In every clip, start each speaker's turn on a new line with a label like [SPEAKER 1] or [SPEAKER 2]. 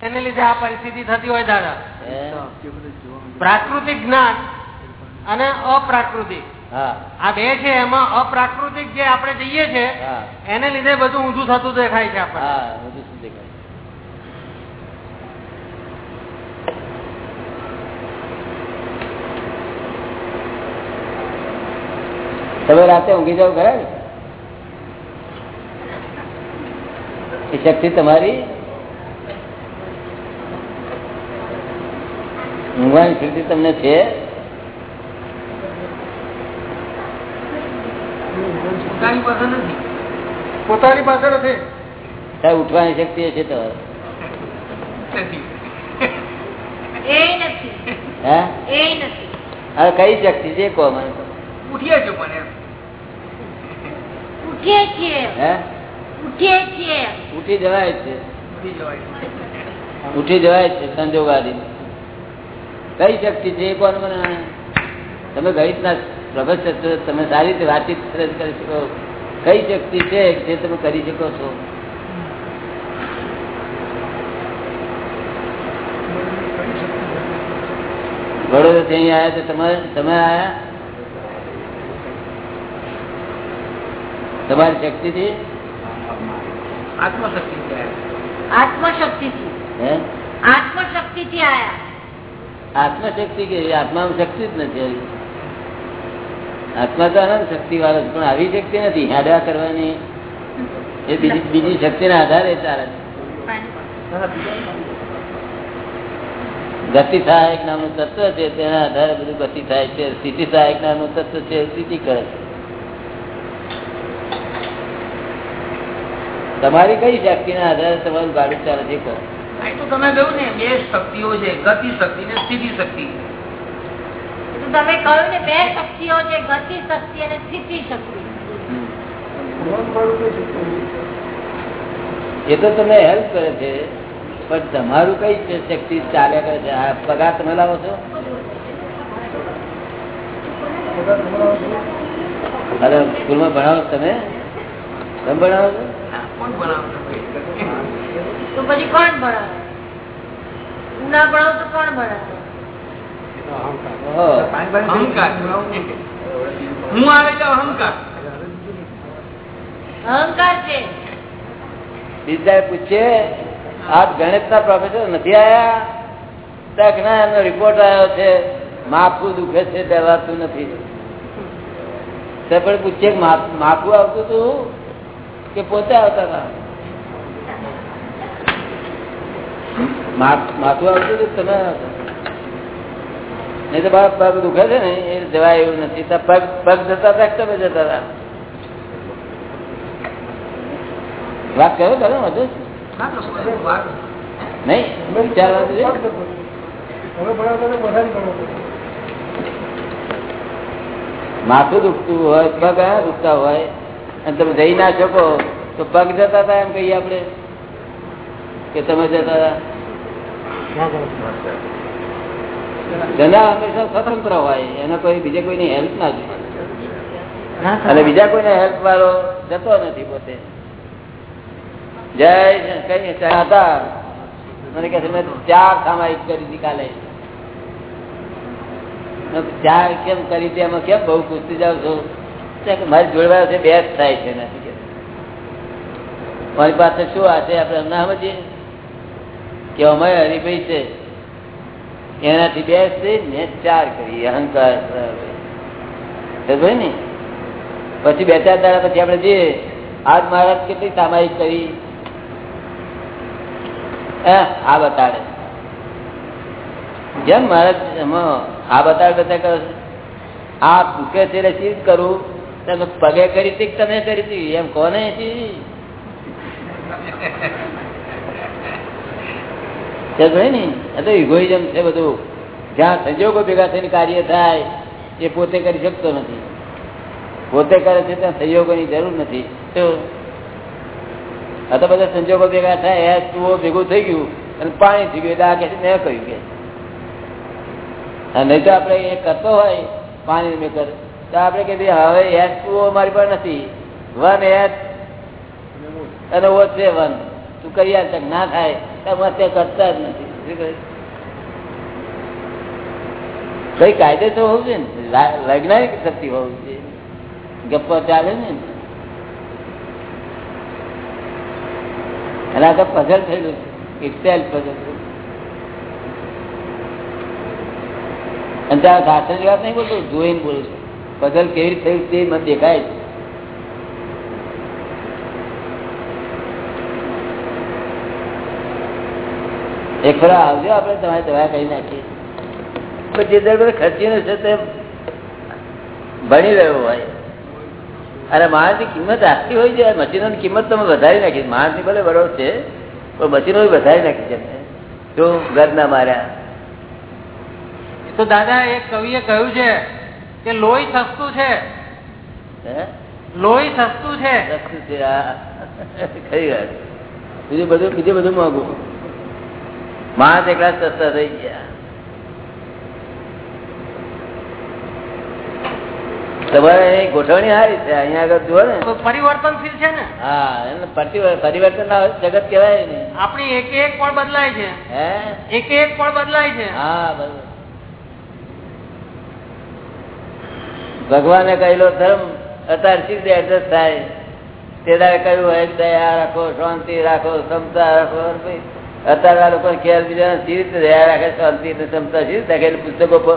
[SPEAKER 1] એને લીધે આ પરિસ્થિતિ થતી હોય દાદા. પ્રાકૃતિક જ્ઞાન અને અપ્રાકૃતિક. આ બે છે એમાં અપ્રાકૃતિક જે આપણે જઈએ છે એને લીધે બધું ઊંધું થતું દેખાય છે આપણને.
[SPEAKER 2] તમે રાતે ઊંઘી જાવ ખરા એ શક્તિ તમારી? ઊંઘવાની સ્થિતિ તમને છે?
[SPEAKER 1] પોતાની પાસે નથી.
[SPEAKER 3] પોતાની પાસે નથી.
[SPEAKER 2] સાહેબ ઉઠવાની શક્તિ છે તો.
[SPEAKER 4] એ નથી.
[SPEAKER 2] હે?
[SPEAKER 4] એ નથી.
[SPEAKER 2] હવે કઈ શક્તિ છે? કહો મને.
[SPEAKER 1] ઉઠીએ પણ એમ.
[SPEAKER 4] ઉઠીએ છીએ.
[SPEAKER 2] હે?
[SPEAKER 4] ઉઠીએ છીએ.
[SPEAKER 2] ઉઠી જવાય છે.
[SPEAKER 1] ઉઠી જવાય.
[SPEAKER 2] જ છે સંજોગ આદિ કઈ શક્તિ છે એ કોણ મને તમે ગણિતના પ્રોફેસર છો તમે સારી રીતે વાતચીત કરી શકો. કઈ શક્તિ છે જે તમે કરી શકો છો? વડોદરાથી અહીં આવ્યા તો તમે તમે આવ્યા? તમારી શક્તિથી?
[SPEAKER 1] આત્મશક્તિ આત્મશક્તિ
[SPEAKER 4] આત્મશક્તિથી.
[SPEAKER 2] હે?
[SPEAKER 4] આત્મશક્તિથી આયા
[SPEAKER 2] આત્મશક્તિ કે આત્મામાં શક્તિ જ નથી આત્મા તો અનંત શક્તિ વાળો છે, પણ આવી શક્તિ નથી. હેડવા કરવાની એ બીજી બીજી શક્તિના આધારે ચાલે ગતિ સહાયક નામનું તત્વ છે તેના આધારે બધું ગતિ થાય છે. સ્થિતિ સહાયક નામનું તત્વ છે સ્થિતિ કરે છે. તમારી કઈ શક્તિના આધારે તમારું ગાડું ચાલે છે કહો
[SPEAKER 1] તમે કહ્યું ને બે શક્તિઓ છે ગતિ શક્તિ ને સ્થિતિ શક્તિ.
[SPEAKER 4] એ તો તમે કહ્યું ને બે શક્તિઓ છે ગતિ શક્તિ અને સ્થિતિ શક્તિ.
[SPEAKER 2] એ તો તમને હેલ્પ કરે છે પણ તમારું કઈ છે શક્તિ ચાલ્યા કરે છે? આ પગાર તમે લાવો છો? અરે સ્કૂલમાં ભણાવો તમે? તમે ભણાવો છો?
[SPEAKER 1] કોણ
[SPEAKER 4] તો પછી કોણ ભણાવે? હું ના ભણાવું તો કોણ ભણાવે?
[SPEAKER 1] હું આવે તો અહંકાર.
[SPEAKER 4] અહંકાર છે.
[SPEAKER 2] બીજા પૂછે આપ ગણિત ના પ્રોફેસર નથી આયા? તક ના એનો રિપોર્ટ આવ્યો છે માથું દુખે છે દવાતું નથી. તે પણ પૂછે માથું આવતું હતું? કે પોતે આવતા હતા. માથું આવતું તમે નહીં તો બાપ પગ દુખે છે ને, એ જવાય એવું નથી. પગ પગ જતા હતા તમે જતા હતા? વાત કરો કરો વધુ
[SPEAKER 1] ના તો કોઈ વાત
[SPEAKER 2] નહીં વિચારવા જોઈએ.
[SPEAKER 3] હવે ભણાવતા તો બધા જ ભણાવતા
[SPEAKER 2] માથું દુખતું હોય, પગ દુખતા હોય, અને તમે જઈ ના શકો, તો પગ જતા હતા એમ કહીએ આપણે, કે તમે જતા હતા? જના હંમેશા સ્વતંત્ર હોય એને કોઈ બીજે કોઈની હેલ્પ ના જોઈએ. અને બીજા કોઈને હેલ્પ વાળો જતો નથી પોતે. જય કઈ હતા મને મેં ચાર સામાયિક કરી હતી કાલે. ચાર કેમ કરી હતી એમાં કેમ બહુ પૂછતી જાઉં છું? મારી જોડવા છે બે જ થાય છે. નથી મારી પાસે શું આ છે? આપણે હમણાં સમજીએ. કે અમે હરિભાઈ છે. એનાથી બે ને ચાર કરી અહંકાર ને? પછી બે ચાર દાડા પછી આપણે જઈએ. આજ મહારાજ કેટલી સામાયિક કરી? આ બતાડે. જેમ મહારાજ આ બતાડ બધા કરો. આ ભૂકે છે એટલે શી કરું. તમે પગે કરી હતી તમે કરી હતી એમ કોને ને, આ ઇગોઇઝમ છે બધું. જ્યાં સંજોગો ભેગા થઈને કાર્ય થાય, એ પોતે કરી શકતો નથી. પોતે કરે છે ત્યાં સંયોગોની જરૂર નથી. આ તો બધા સંજોગો ભેગા થાય, એ તુઓ ભેગું થઈ ગયું, અને પાણી થઈ ગયું, એટલે આ કે મેં કહ્યું કે. નહીં તો આપણે એ કરતો હોય પાણી મેકર તો આપણે કે હવે એચ ટુઓ મારી પાસે નથી. વન એચ અને ઓ છે વન. તું કરી આ ના થાય. સમસ્યા કરતા જ નથી? કઈ કાયદેસર હોવું જોઈએ ને? વૈજ્ઞાનિક શક્તિ હોવું જોઈએ. ગપ્પો ચાલે ને? અને આ તો પઝલ થયેલું છે. ઇટસેલ પઝલ અને ત્યાં શાસ્ત્રની વાત નહીં બોલતો, જોઈને બોલું છું. પઝલ કેવી થયું તે મને દેખાય છે. એક ફરા આવજો આપણે તમારે દવા કરી નાખીએ. પછી જે દર ખર્ચીને છે તે ભણી રહ્યો હોય. અને માણસની કિંમત આટલી હોય છે મશીનોની કિંમત તમે વધારી નાખી. માણસની ભલે બરોબર છે પણ મશીનો વધારી નાખી છે. જો ઘર ના માર્યા.
[SPEAKER 5] તો દાદા એક કવિએ કહ્યું છે કે લોહી સસ્તું છે.
[SPEAKER 2] હે?
[SPEAKER 5] લોહી સસ્તું છે.
[SPEAKER 2] સસ્તું છે બીજું બધું બીજું બધું મોંઘું. માણસ એકલા સસ્તા થઈ ગયા. તમારે ગોઠવણી સારી છે અહીંયા આગળ જુઓ ને.
[SPEAKER 5] પરિવર્તનશીલ છે ને?
[SPEAKER 2] હા પરિવર્તન પરિવર્તન ના હોય તો જગત કહેવાય ને.
[SPEAKER 5] આપણી એક એક પણ બદલાય છે.
[SPEAKER 2] હે?
[SPEAKER 5] એક એક પણ બદલાય છે.
[SPEAKER 2] હા બરોબર. ભગવાને કહેલો ધર્મ અત્યારે સીધે એડજસ્ટ થાય. તે દાડે કહ્યું હોય? દયા રાખો શાંતિ રાખો ક્ષમતા રાખો અત્યારે આ લોકો ખ્યાલ બીજા સી રીતે રહ્યા રાખે શાંતિ ક્ષમતા સી રીતે રાખે પુસ્તકો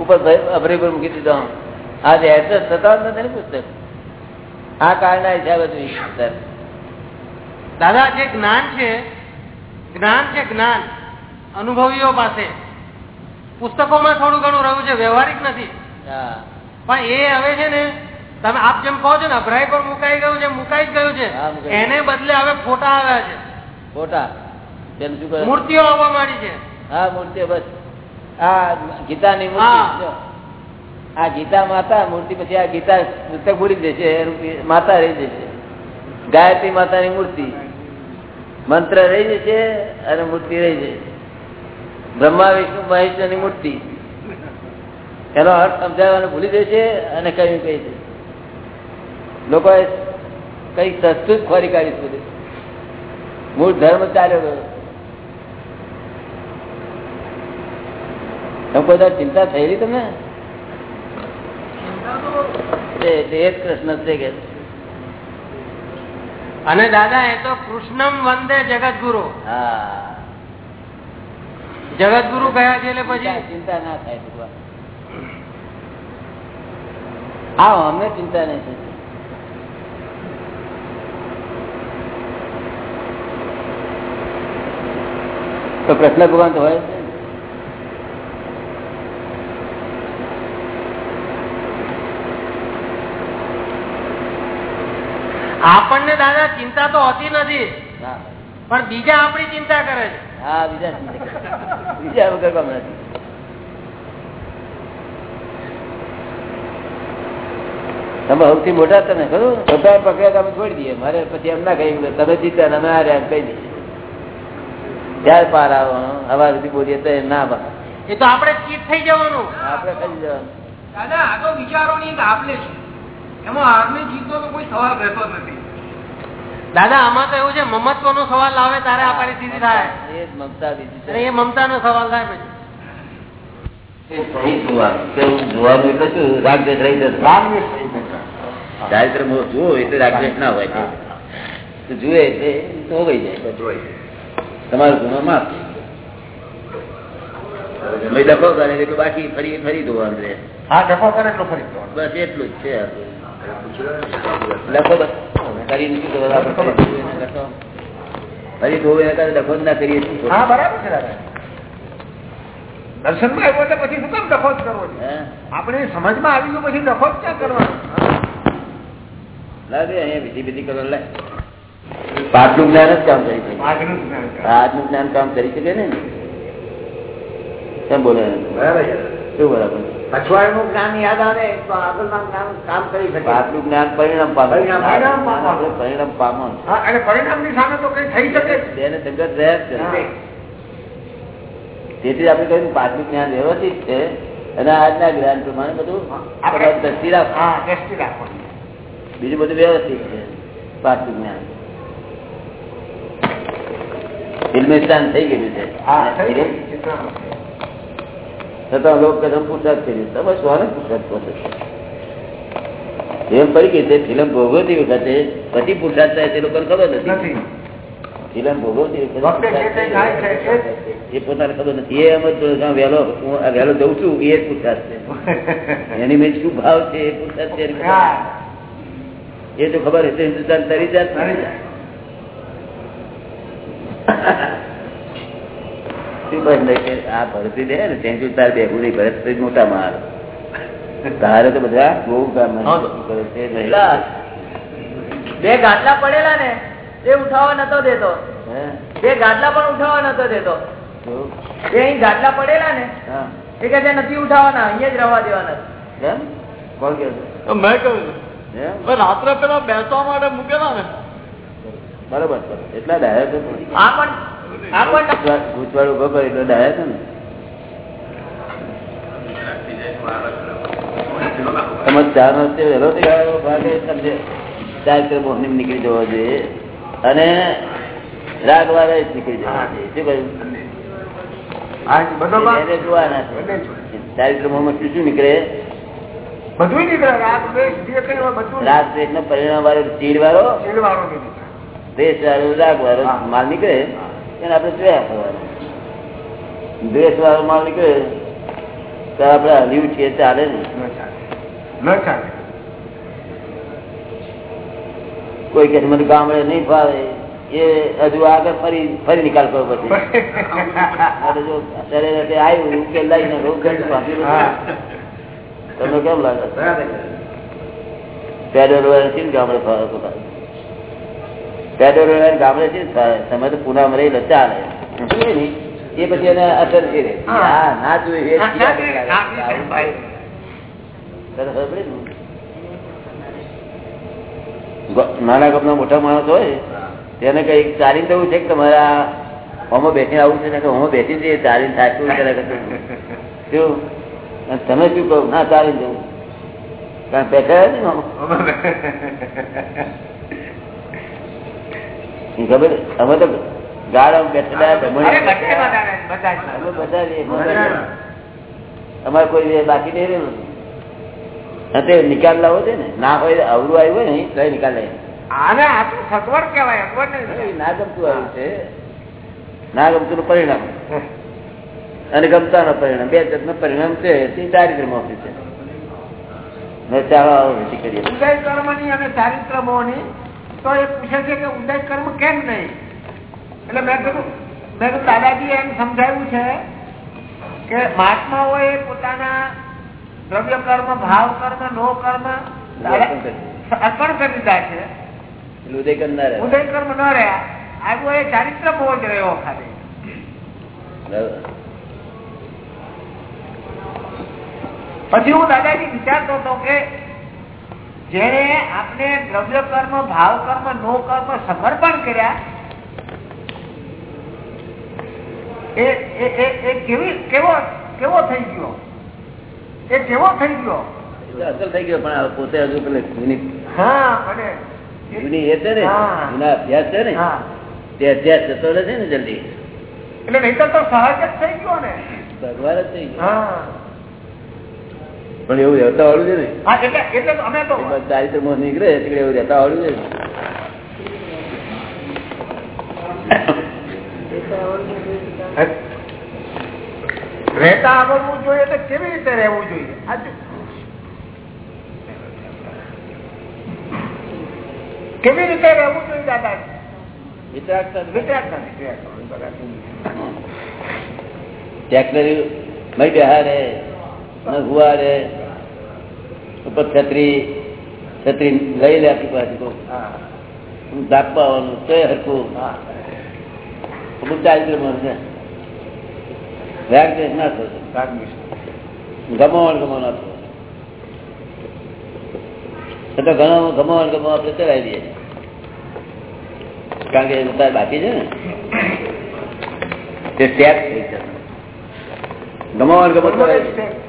[SPEAKER 2] ઉપર અભરી પર મૂકી દીધો આજે એડજસ્ટ થતા નથી ને પુસ્તક? આ કાળના હિસાબે જ
[SPEAKER 5] દાદા જે જ્ઞાન છે જ્ઞાન છે જ્ઞાન અનુભવીઓ પાસે પુસ્તકોમાં થોડું ઘણું રહ્યું છે વ્યવહારિક નથી. પણ એ હવે છે ને તમે આપ જેમ કહો છો ને અભરાઈ પર મુકાઈ ગયું છે મુકાઈ જ ગયું છે. એને બદલે હવે ફોટા આવ્યા છે.
[SPEAKER 2] ખોટા તેનું શું કરે
[SPEAKER 5] મૂર્તિઓ આવવા માંડી છે.
[SPEAKER 2] હા મૂર્તિઓ બસ. આ ગીતાની. મૂર્તિ આ ગીતા માતા મૂર્તિ પછી આ ગીતા પુસ્તક ભૂલી જશે માતા રહી જશે. ગાયત્રી માતાની મૂર્તિ. મંત્ર રહી જશે અને મૂર્તિ રહી જશે. બ્રહ્મા વિષ્ણુ મહેશ્વરની મૂર્તિ. એનો અર્થ સમજાવવાનું ભૂલી જશે અને કયું કહી દે લોકોએ કઈ સસ્તું જ ખોરી કાઢી મૂળ ધર્મ ચાલ્યો ગયો. તમે કોઈ ચિંતા થયેલી જ કૃષ્ણ છે કે
[SPEAKER 5] અને દાદા એ તો કૃષ્ણમ વંદે જગતગુરુ
[SPEAKER 2] હા.
[SPEAKER 5] જગતગુરુ કયા છે એટલે પછી
[SPEAKER 2] ચિંતા- ના થાય હા અમને ચિંતા નહીં થતી. તો કૃષ્ણ ભગવાન તો હોય જ
[SPEAKER 5] આપણને દાદા ચિંતા તો હોતી નથી. પણ બીજા આપણી ચિંતા કરે છે.
[SPEAKER 2] હા બીજા બીજા વગર કામ નથી. તમે સૌથી મોટા તમે ખરું? બધા પકડ્યા તમે છોડી દઈએ. મારે પછી એમ ના કહી તમે જીતા ને અમે આ એમ કહી દઈએ. ત્યાર પાર આવવાનો? હવા સુધી બોલીએ તો ના બા
[SPEAKER 5] એ તો આપણે ચીટ થઈ જવાનું.
[SPEAKER 2] આપણે કહી જવાનું.
[SPEAKER 1] દાદા આ તો વિચારોની એક આપલે છે.
[SPEAKER 5] દાદા આમાં તો એવું છે મમત્વ નો સવાલ આવે તારે આ પરિસ્થિતિ થાય.
[SPEAKER 2] એ મમતા બીજી
[SPEAKER 5] એ મમતા નો સવાલ થાય પછી.
[SPEAKER 2] બાકી ફરી ફરી ધોવાનું રહે.
[SPEAKER 3] હા કરે એટલો ફરી
[SPEAKER 2] બસ એટલું જ છે લખો બસ. કરીને શું કરવાનું? ફરી ધોવું લખો. ફરી ધોવું એના કારણે ડખો જ ના કરીએ
[SPEAKER 3] હા બરાબર છે દર્શનમાં આવ્યો એટલે પછી શું કામ ડખો જ કરવો? આપણે સમજમાં આવી ગયું પછી ડખો જ ક્યાં કરવાનો?
[SPEAKER 2] લાગે અહીંયા બીજી બીજી કરવા લે પાટલું જ્ઞાન જ કામ કરી શકે.
[SPEAKER 3] આજનું જ્ઞાન
[SPEAKER 2] આજનું જ્ઞાન કામ કરી શકે ને? કેમ બોલે?
[SPEAKER 3] બરાબર છે.
[SPEAKER 2] શું બરાબર?
[SPEAKER 3] અઠવાડિયાનું જ્ઞાન યાદ આવે તો આગળના જ્ઞાન કામ કરી શકે.
[SPEAKER 2] જ્ઞાન પરિણામ પામે
[SPEAKER 3] પરિણામ-
[SPEAKER 2] પામો
[SPEAKER 3] અને પરિણામની સામે તો કઈ થઈ શકે જ.
[SPEAKER 2] સંગત રહ્યા જ કરે તેથી આપણે કહ્યું પાટલું જ્ઞાન વ્યવસ્થિત છે અને આજના જ્ઞાન પ્રમાણે બધું
[SPEAKER 3] આપણે
[SPEAKER 2] દ્રષ્ટિ રાખો બીજું બધું વ્યવસ્થિત છે પાર્થિક જ્ઞાન. ફિલ્મિસ્તાન થઈ ગયું છે.
[SPEAKER 1] હા.
[SPEAKER 2] છતાં લોકો કદમ પુરસાદ કર્યું તમે સ્વાને પુરસાદ કહો છો. એમ પડી ગઈ છે ફિલ્મ ભોગવતી વખતે પછી પુરસાદ થાય તે લોકોને ખબર નથી. ફિલ્મ ભોગવતી
[SPEAKER 1] વખતે
[SPEAKER 2] એ પોતાને ખબર નથી. એ એમ જ છે, વહેલો હું વહેલો જઉં છું એ પુરસાદ છે. એની મેં શું ભાવ છે એ પુરસાદ છે. એ તો ખબર હશે હિન્દુસ્તાન તરી જાત.
[SPEAKER 1] તરી જાય.
[SPEAKER 2] શું બંધ કે આ ભરતી દે ને ત્યાં તારે બેહું નહીં ભરત મોટા માર તારે તો બધા બહુ કામ કરે છે મહિલા
[SPEAKER 3] બે ગાટલા પડેલા ને એ ઉઠાવવા નતો દેતો. બે ગાટલા પણ ઉઠાવવા નતો દેતો.
[SPEAKER 2] શું?
[SPEAKER 3] અહીં ગાટલા પડેલા ને એ કે નથી ઉઠાવાના અહીંયા જ રહેવા દેવાના.
[SPEAKER 2] કેમ? કોણ કહે
[SPEAKER 5] મેં કહ્યું.
[SPEAKER 2] એમ?
[SPEAKER 5] રાત્રે પેલા બેસવા માટે મૂકેલા ને.
[SPEAKER 2] બરોબર એટલા ડાયરેક્ટ હા પણ. ગૂંચવાડું ઊભો કર્યો એટલે ડાયા છે ને. તમે ચાર વર્ષે વહેલો થઈ ગયો ભાગે સમજે. ચાર કિલો મોહની નીકળી જવો જોઈએ. અને રાગવારે જ નીકળી જવા જોઈએ. શું કહ્યું? જોવાના. ચારિત્ર મોહમાં શું શું નીકળે?
[SPEAKER 1] બધું નીકળે. રાગ દ્વેષ
[SPEAKER 2] રાગ નો પરિણામ વાળો ચીડ વાળો? દ્વેષ વાળો રાગ વાળો માલ નીકળે? એને આપણે જોયા કરવાનું દ્વેષ વાળો માલ નીકળે તો આપણે હલ્યું છીએ ચાલે ને કોઈ કે મને ગામડે નહીં ફાવે એ હજુ આગળ ફરી ફરી નિકાલ કરવો પડશે. એટલે આવ્યું ઉકેલ
[SPEAKER 1] લઈને
[SPEAKER 2] તમને કેમ લાગે. પેડલ વાળા છે ને ગામડે ફાવે પોતાને. પેડલ ગામડે છે તમે તો પુના મરે ચાલે. એ પછી એને અસર છે ના જોઈએ નાના ગામના મોટા માણસ હોય તેને કઈ ચાલીને દેવું છે કે તમારા હોમો બેસીને આવું છે ને કે હોમાં બેસી જઈએ ચાલીને સાચું કરે શું? તમે શું કહો? ના ચાલીને જવું. કારણ બેઠા ખબર? અમે તો ગાળ બેઠેલા અમારે કોઈ બાકી નહીં રહેલું. તે નિકાલ લાવો છે ને. ના હોય અવરું આવ્યું હોય ને તો નિકાલ લઈ.
[SPEAKER 1] આને આ તો સત્વર કહેવાય અગવડ નહીં.
[SPEAKER 2] ના ગમતું આવ્યું છે. ના ગમતું નું પરિણામ. અને ગમતા નું પરિણામ. બે જાતનું પરિણામ છે. તે મોક્ષ છે. ચાલો આવો કરીએ.
[SPEAKER 1] ઉદય કર્મની અને ચારિત્ર મોહની તો એ પૂછે છે કે ઉદય કર્મ કેમ નહીં? એટલે મેં કીધું મેં કીધું દાદાજી એમ સમજાયું છે કે મહાત્માઓએ પોતાના દ્રવ્ય કર્મ ભાવ કર્મ નો કર્મ અર્પણ કરી દીધા છે.
[SPEAKER 2] ઉદય
[SPEAKER 1] કર્મ ન રહ્યા. આગળ એ ચારિત્ર બહુ જ રહ્યો ખાલી. પછી હું દાદાજી વિચારતો હતો કે જેને આપણે દ્રવ્ય કર્મ ભાવ કર્મ નો કર્મ સમર્પણ કર્યા કેવી કેવો કેવો થઈ ગયો? એ કેવો થઈ ગયો?
[SPEAKER 2] અસર થઈ ગયો પણ પોતે હજુ પેલે જૂની એ છે ને
[SPEAKER 1] હા.
[SPEAKER 2] જૂના અભ્યાસ છે ને તે અભ્યાસ જતો છે ને જલ્દી.
[SPEAKER 1] એટલે નહીં તો સહજ જ થઈ ગયો ને.
[SPEAKER 2] ભગવાન જ થઈ ગયો
[SPEAKER 1] હા.
[SPEAKER 2] પણ એવું રહેતા વાળું છે ને. ચારિત્ર મોહ નીકળે એટલે એવું રહેતા વાળું છે
[SPEAKER 1] રહેતા આવડવું જોઈએ તો કેવી રીતે રહેવું જોઈએ? કેવી રીતે રહેવું જોઈએ દાદા
[SPEAKER 2] બિહારે ન હુવારે ઉપર છત્રી છત્રી લઈ લે દાપવાનું તો ના ના તો ઘણો ગમાવણ ગમો આપણે ચલાવી દઈએ. કારણ કે બાકી છે ને. તે સ્ટેપ થઈ જશે. ગમાવણ ગમત ચલાવી દઈએ.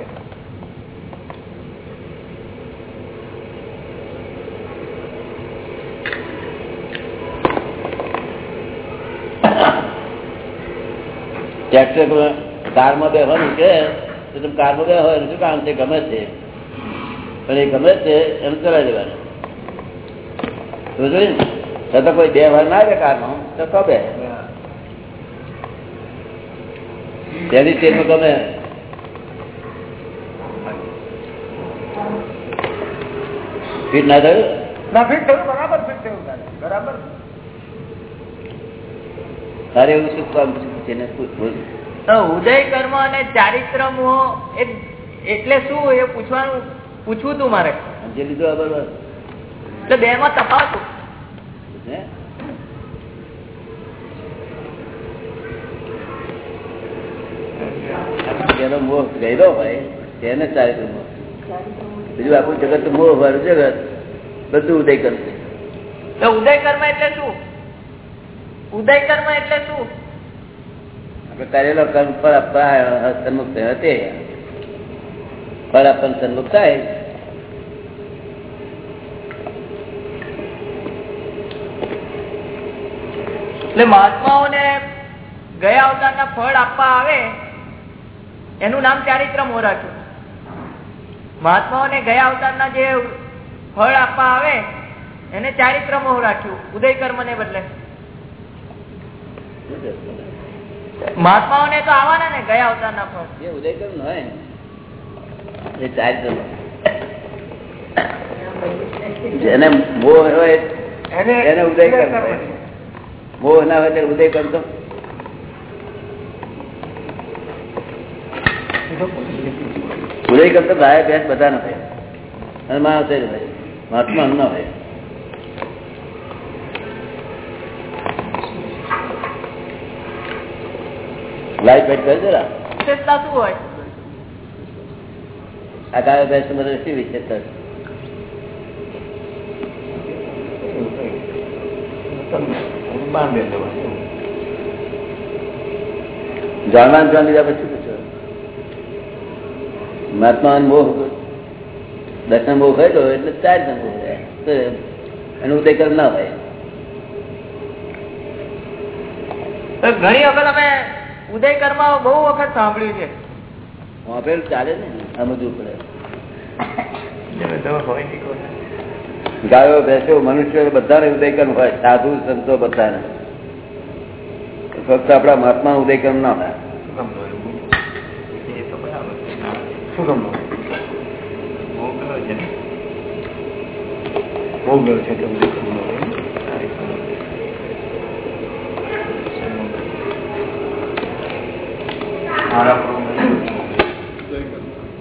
[SPEAKER 2] ટ્રેક્ટર કારમાં બેસવાનું કે તો તમે કારમાં બે હોય શું કામ છે? ગમે છે. પણ એ ગમે છે એમ ચલાવી દેવાનું. તો જોયું? છતાં કોઈ બે વાર ના આવે કારમાં તો કબે તેની તેમાં ગમે. ફીટ ના થયું?
[SPEAKER 1] ના ફીટ થયું બરાબર ફીટ થયું. બરાબર.
[SPEAKER 2] તારે એવું શું કામ છે ને પૂછ, બોલ.
[SPEAKER 3] તો ઉદય કર્મ અને ચારિત્ર મોહ એટલે શું એ પૂછવાનું પૂછવું તું મારે.
[SPEAKER 2] જે લીધું આ બરોબર.
[SPEAKER 3] એટલે બે માં તફાવત
[SPEAKER 2] જેનો મોહ ગયેલો હોય તેને ચારિત્ર મોહ. બીજું આખું જગત મોહ વાળું જગત બધું ઉદય કરશે
[SPEAKER 3] તો ઉદય કર્મ એટલે શું? ઉદય કર્મ એટલે શું?
[SPEAKER 2] કરેલો કર્મ આપવા સન્મુખ થયો તે. ફળ આપણને સન્મુખ થાય.
[SPEAKER 3] એટલે મહાત્માઓને ગયા અવતારના ફળ આપવા આવે એનું નામ ચારિત્ર મોહ રાખ્યું મહાત્માઓને ગયા અવતારના જે ફળ આપવા આવે એને ચારિત્ર મોહ રાખ્યું ઉદય કર્મ ને બદલે મહાત્માઓને તો આવવાના ને ગયા અવતારના ફળ.
[SPEAKER 2] એ ઉદય કર્મ ન હોય ને? એ ચારિત્ર જેને મોહ હોય
[SPEAKER 1] એને
[SPEAKER 2] એને ઉદય હોય. મોહ ના હોય ત્યારે ઉદય કરતો ઉદય કરતો તો? ગાય ભેંસ બધા ન હોય અને માણસ મહાત્મા ન હોય. લાઈટ ફાઈટ
[SPEAKER 3] કરજો
[SPEAKER 2] આ ગાય ભેંસ બધા શી વિશેષતા છે? જાણ લીધા પછી પૂછો મહાત્મા મોહ દર્શન મોહ હોય તો એટલે ચાર જણ મોહ રહે. એનું ઉદય ના હોય.
[SPEAKER 3] ઘણી વખત અમે ઉદય કર્મ બહુ વખત સાંભળ્યું છે.
[SPEAKER 2] વાપરેલું ચાલે ને? સમજવું પડે. ગાયો ભેંસો મનુષ્ય બધાને ઉદયકર હોય. સાધુ સંતો બધાને. ફક્ત આપણા મહાત્મા ઉદયકર ના હોય
[SPEAKER 1] શું ગમો છે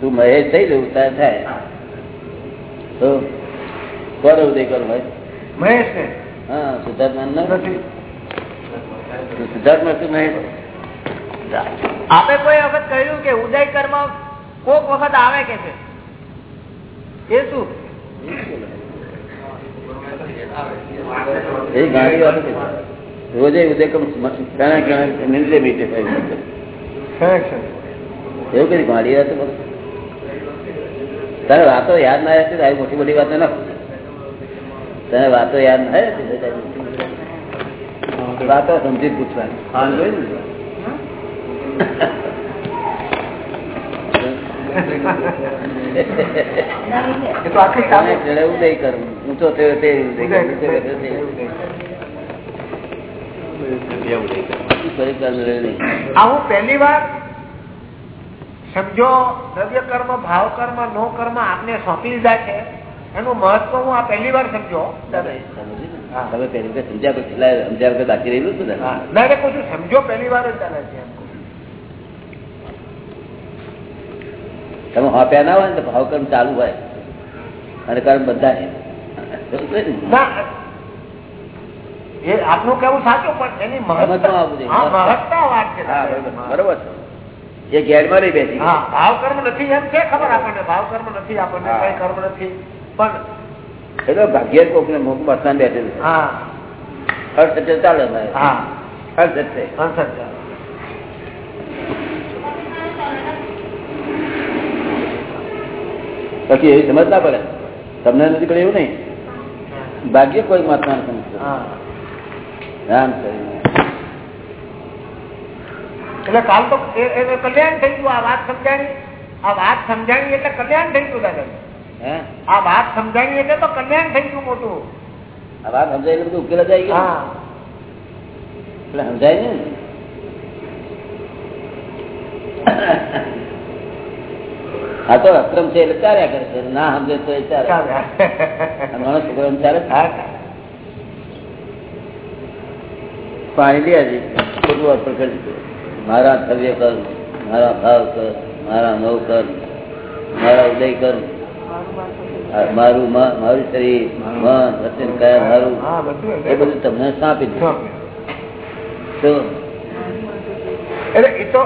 [SPEAKER 2] તું મહેશ થઈ જવું તાર થાય. તો કોનો ઉદય કરો ભાઈ
[SPEAKER 1] મહેશ ને?
[SPEAKER 2] હા સિદ્ધાર્થ ના?
[SPEAKER 1] નથી.
[SPEAKER 2] સિદ્ધાર્થ તું મહેશ?
[SPEAKER 3] આપે કોઈ વખત કહ્યું કે ઉદય કર્મ કોક વખત આવે કે છે? એ શું?
[SPEAKER 2] એ ગાડી રોજે ઉદય કર્મ ઘણા ઘણા નિર્દય મીટે થાય. એવું કઈ ગાડી વાત કરો તારે વાતો યાદ ના રહેતી તો આવી મોટી મોટી વાતો ના પૂછે. તને વાતો યાદ ના રહેતી તો તારી વાતો સમજી જ પૂછવાની સમજ્યું ને?
[SPEAKER 1] એ તો આખી ચાલે
[SPEAKER 2] તને જડે ઉદય કરવું ઊંચો થયો તે ઉદય કરવું, ઊંચો થયો તે ઉદય કરવું. ફરી કર્મ રહે નહીં.
[SPEAKER 1] આ હું પહેલી વાર સમજો દ્રવ્ય કર્મ ભાવ કર્મ નો કર્મ આપને સોંપી દીધા છે. એનું મહત્વ હું આ પહેલી વાર સમજો. દાદા હા.
[SPEAKER 2] તમે પહેલી વખત સમજ્યા પછી સમજ્યા વખત બાકી રહેલું છું ને?
[SPEAKER 1] ના એટલે કહું સમજો પહેલી વાર જ ચાલે છે
[SPEAKER 2] તમે હોપ્યા ના હોય ને તો ભાવ કર્મ ચાલુ હોય. અને કર્મ બધા ને?
[SPEAKER 1] એ આપનું કેવું સાચું પણ એની. મહત્તા વાત છે
[SPEAKER 2] બરોબર છે. એ ગેરમાં નહીં બેસી
[SPEAKER 1] ભાવ કર્મ નથી એમ છે ખબર આપણને ભાવ કર્મ નથી આપણને કઈ કર્મ નથી. પણ
[SPEAKER 2] એ તો ભાગ્યે કોક ને મુખ મસ્તાન બેઠેલું. અર્થ ચાલે અર્થ પછી એવી સમજ ના પડે. તમને નથી પડે એવું નહીં? ભાગ્ય કોઈ માત્ર સમજ
[SPEAKER 1] હા.
[SPEAKER 2] રામ
[SPEAKER 1] એટલે કાલ તો કલ્યાણ થઈ ગયું આ વાત સમજાણી. આ વાત સમજાણી એટલે કલ્યાણ થઈ ગયું દાદા. આ વાત સમજાણી એટલે તો કલ્યાણ થઈ ગયું મોટું.
[SPEAKER 2] આ વાત સમજાય એટલે બધું ઉકેલ જાય
[SPEAKER 1] હા.
[SPEAKER 2] એટલે સમજાય ને? આ તો અક્રમ છે એટલે ચાર્યા કરે છે. ના સમજે તો એ ચાલે. નાનો છોકરો ચાલે છે?
[SPEAKER 1] હા.
[SPEAKER 2] પાણી લે આજે ખોટું કરી મારા થવ્ય કર મારા ભાવ કર મારા નવ કર મારા ઉદય કર. મારું મારું શરીર મન વચન કયા મારું એ બધું તમને સાંપી દીધું. તો
[SPEAKER 1] એટલે એ તો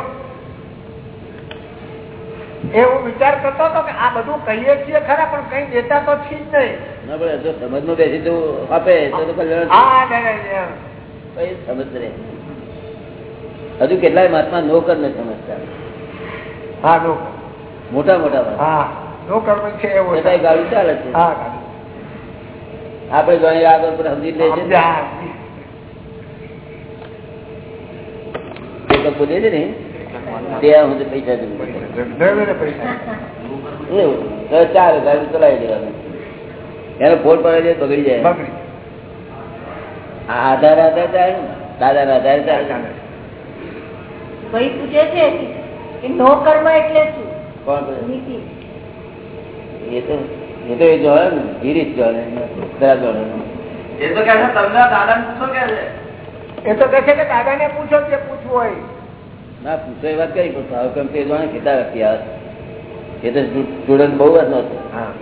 [SPEAKER 1] એ હું વિચાર કરતો હતો કે આ બધું કહીએ છીએ ખરા પણ કઈ દેતા તો છી જ નહીં.
[SPEAKER 2] સમજમાં બેસી તો આપે તો કલ્યાણ સમજ રહે? હજુ કેટલાય મહાત્મા નોકર ને સમજતા.
[SPEAKER 1] હા નો
[SPEAKER 2] મોટા મોટા
[SPEAKER 1] હા નો છે એવો.
[SPEAKER 2] ગાડું ચાલે છે.
[SPEAKER 1] હા
[SPEAKER 2] આપણે જોઈએ આગળ પર સમજી લે છે પૂછે ને? ત્યાં સુધી પૈસા એવું. ચાલે ગાડી ચલાવી દેવાનું. એનો ફોન પડે છે બગડી જાય. આધાર આધાર ચાલે ને. દાદા આધાર ચાલે.
[SPEAKER 4] ભાઈ પૂછે છે કે નો કર્મ એટલે શું?
[SPEAKER 2] કોણ
[SPEAKER 4] નીતિ.
[SPEAKER 2] એ તો એ તો એ જોડે ને. ગીરીશ જોડે જરા જોડે
[SPEAKER 3] એ તો કે છે તમને દાદા પૂછો કે છે?
[SPEAKER 1] એ તો કહે છે કે દાદા ને પૂછો કે પૂછવું હોય.
[SPEAKER 2] ના પૂછો એ વાત કરી પણ ભાવ કેમ તે જોડે કેટલા વ્યક્તિ આવે એ તો સ્ટુડન્ટ બહુ જ નહોતો
[SPEAKER 1] હા.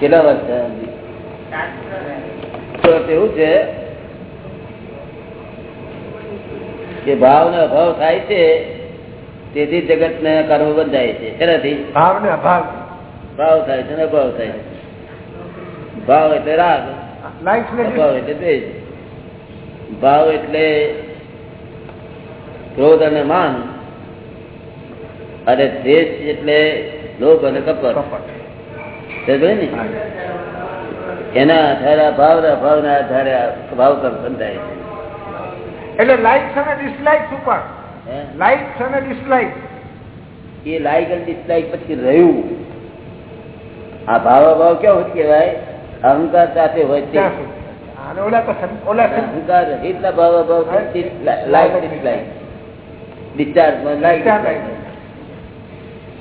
[SPEAKER 2] કેટલા વર્ષ થયા એવું છે કે ભાવ નો અભાવ થાય છે તેથી જગત ને કર્મ બંધાય છે.
[SPEAKER 1] ભાવ ને અભાવ.
[SPEAKER 2] ભાવ થાય છે અભાવ થાય છે. ભાવ એટલે રાગ. અભાવ એટલે દ્વેષ. ભાવ એટલે ક્રોધ અને માન. અને દેશ એટલે લોભ અને કપટ. ને? એના આધારે ભાવ ના ભાવ ના આધારે ભાવ કર્મ બંધાય છે.
[SPEAKER 1] એટલે લાઈક્સ અને ડિસલાઇક્સ ઉપર
[SPEAKER 2] હે?
[SPEAKER 1] લાઈક્સ અને ડિસલાઇક
[SPEAKER 2] એ લાઈક અને ડિસલાઇક પછી રહ્યું. આ ભાવ અભાવ કેવું કહેવાય? અહંકાર સાથે હોય
[SPEAKER 1] છે
[SPEAKER 2] અહંકાર રહિતના ભાવ અભાવ લાઈક ડિસલાઈક ડિસ્ચાર્જ.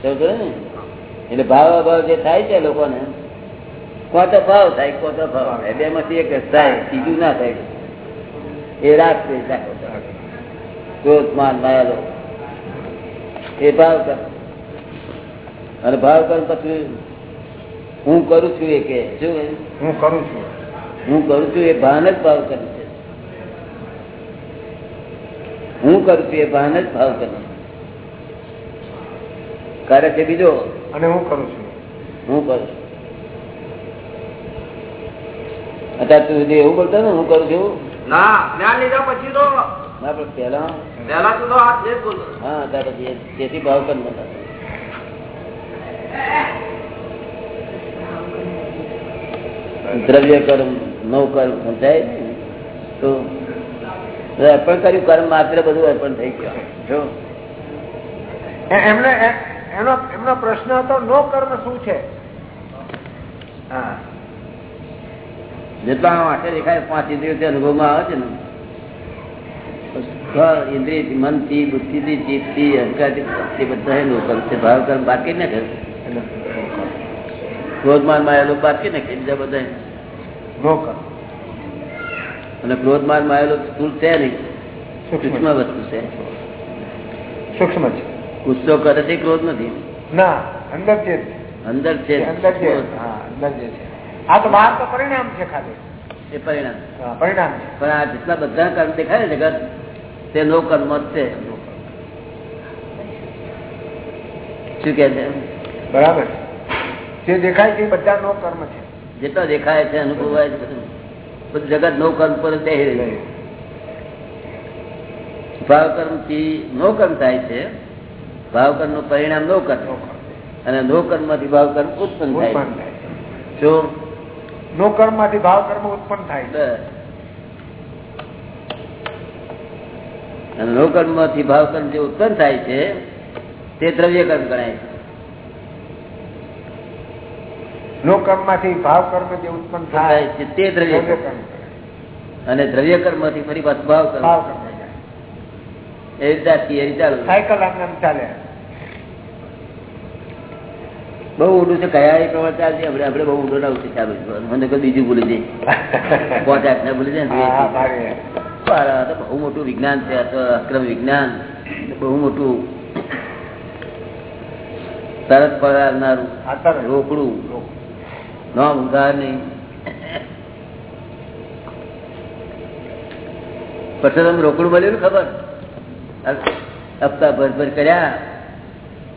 [SPEAKER 2] સમજો ને? એટલે ભાવ અભાવ જે થાય છે લોકોને કોતો ભાવ થાય કોતો ભાવ. બે માંથી એક થાય સીધું ના થાય. એ રાત છે રાખો ક્રોધ માન માયાલો. એ ભાવ કર. અને ભાવ કર પછી હું કરું છું એ કે. શું
[SPEAKER 1] હું કરું છું.
[SPEAKER 2] હું કરું છું એ ભાન જ ભાવ કરે છે. હું કરું છું એ ભાન જ ભાવ કરું કરે છે બીજો?
[SPEAKER 1] અને હું કરું છું.
[SPEAKER 2] હું કરું છું. અત્યાર સુધી એવું બોલતો ને હું કરું છું?
[SPEAKER 3] ના જ્ઞાન લીધા પછી તો
[SPEAKER 2] ના પણ પહેલા
[SPEAKER 3] પહેલા તો આ જે
[SPEAKER 2] હા અત્યારે પછી તેથી ભાવ કર નતા દ્રવ્ય કર્મ નવ કર્મ સમજાય? તો અર્પણ કર્યું કર્મ માત્ર બધું અર્પણ થઈ ગયું. જો.
[SPEAKER 1] એ- એમને એનો એમનો પ્રશ્ન હતો નો કર્મ શું છે? હા.
[SPEAKER 2] જેટલા આંખે દેખાય પાંચ ઇન્દ્રિયો અનુભવમાં આવે છે ને. ઘર ઇન્દ્રિય મનથી બુદ્ધિથી ચિત્તથી અહંકારથી તે બધા કર્મ છે. ભાવ કર્મ બાકી ના કરે ક્રોધમાનમાં આવેલો બાકી ને બીજા બધા અને ક્રોધમાનમાં આવેલો સ્થુલ છે નહીં.
[SPEAKER 1] સૂક્ષ્મ
[SPEAKER 2] વસ્તુ છે.
[SPEAKER 1] સૂક્ષ્મ છે.
[SPEAKER 2] ગુસ્સો કરે છે ક્રોધ નથી.
[SPEAKER 1] ના અંદર છે.
[SPEAKER 2] અંદર છે.
[SPEAKER 1] અંદર છે. આ તો બહાર તો પરિણામ છે ખાલી.
[SPEAKER 2] એ પરિણામ.
[SPEAKER 1] પરિણામ
[SPEAKER 2] પણ આ જેટલા બધા કર્મ દેખાય ને જગત તે નો કર્મ જ છે. શું કે છે?
[SPEAKER 1] બરાબર. જે દેખાય છે બધા નો કર્મ છે.
[SPEAKER 2] જેટલા દેખાય છે અનુભવાય છે બધું. બધું જગત નો કર્મ પર બેસી રહ્યું છે. ભાવ કર્મથી નો કર્મ થાય છે ભાવ કર્મનું પરિણામ નો કર્મ. અને નો કર્મમાંથી ભાવ કર્મ ઉત્પન્ન થાય છે.
[SPEAKER 1] થાય છે.
[SPEAKER 2] જો
[SPEAKER 1] નો કર્મમાંથી ભાવ કર્મ ઉત્પન્ન થાય
[SPEAKER 2] અને નો કર્મમાંથી ભાવ કર્મ જે ઉત્પન્ન થાય છે તે દ્રવ્ય કર્મ ગણાય છે.
[SPEAKER 1] નો કર્મમાંથી ભાવ કર્મ જે ઉત્પન્ન થાય
[SPEAKER 2] છે તે દ્રવ્ય કર્મ. અને દ્રવ્ય કર્મમાંથી ફરી ભાવ કર્મ એ રીતે
[SPEAKER 1] સાયકલ આમ ચાલે.
[SPEAKER 2] બહુ ઊંડું છે કયા એ પ્રમાણે ચાલશે આપણે આપણે બહુ ઊંડો ના ઉઠી ચાલુ. મને કોઈ બીજું ભૂલી જાય પાંચ આઠ ના ભૂલી જાય તો બહુ મોટું વિજ્ઞાન છે અક્રમ વિજ્ઞાન. બહુ મોટું તરત પડાવનારું રોકડું. નામ ઉધાર નહીં. પછી તમે રોકડું મળ્યું ખબર? હપ્તા ભર ભર કર્યા.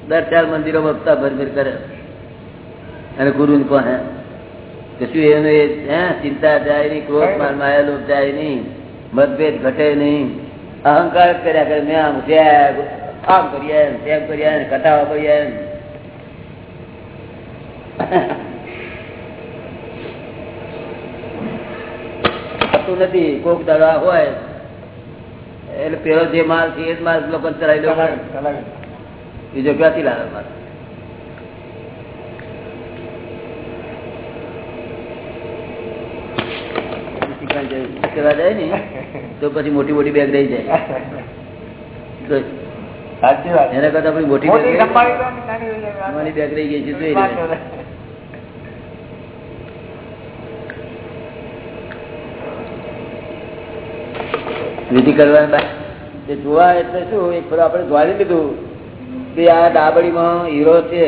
[SPEAKER 2] દર ચાર મંદિરોમાં હપ્તા ભરભર ભર કરે અને ગુરુ ને પાસે કશું એનું એ હે, ચિંતા જાય નહીં ક્રોધ માલ માયા લોભ જાય નહીં મતભેદ ઘટે નહીં. અહંકાર કર્યા કરે મેં આમ ત્યાં આમ કરીએ તેમ કરીએ કટાવા કરીએ થતું નથી. કોક દડા હોય એટલે પેલો જે માલ છે એ જ માલ લોકો ચલાવી લો. બીજો ક્યાંથી લાવે માલ? કરવા જાય. ને તો પછી મોટી મોટી બેગ રહી જાય. એના કરતા મોટી બેગ
[SPEAKER 1] રહી
[SPEAKER 2] બેગ રહી ગઈ છે. વિધિ કરવાની જોવા એટલે શું એક ફરો આપણે જોઈ લીધું. કે આ ડાબડીમાં હીરો છે.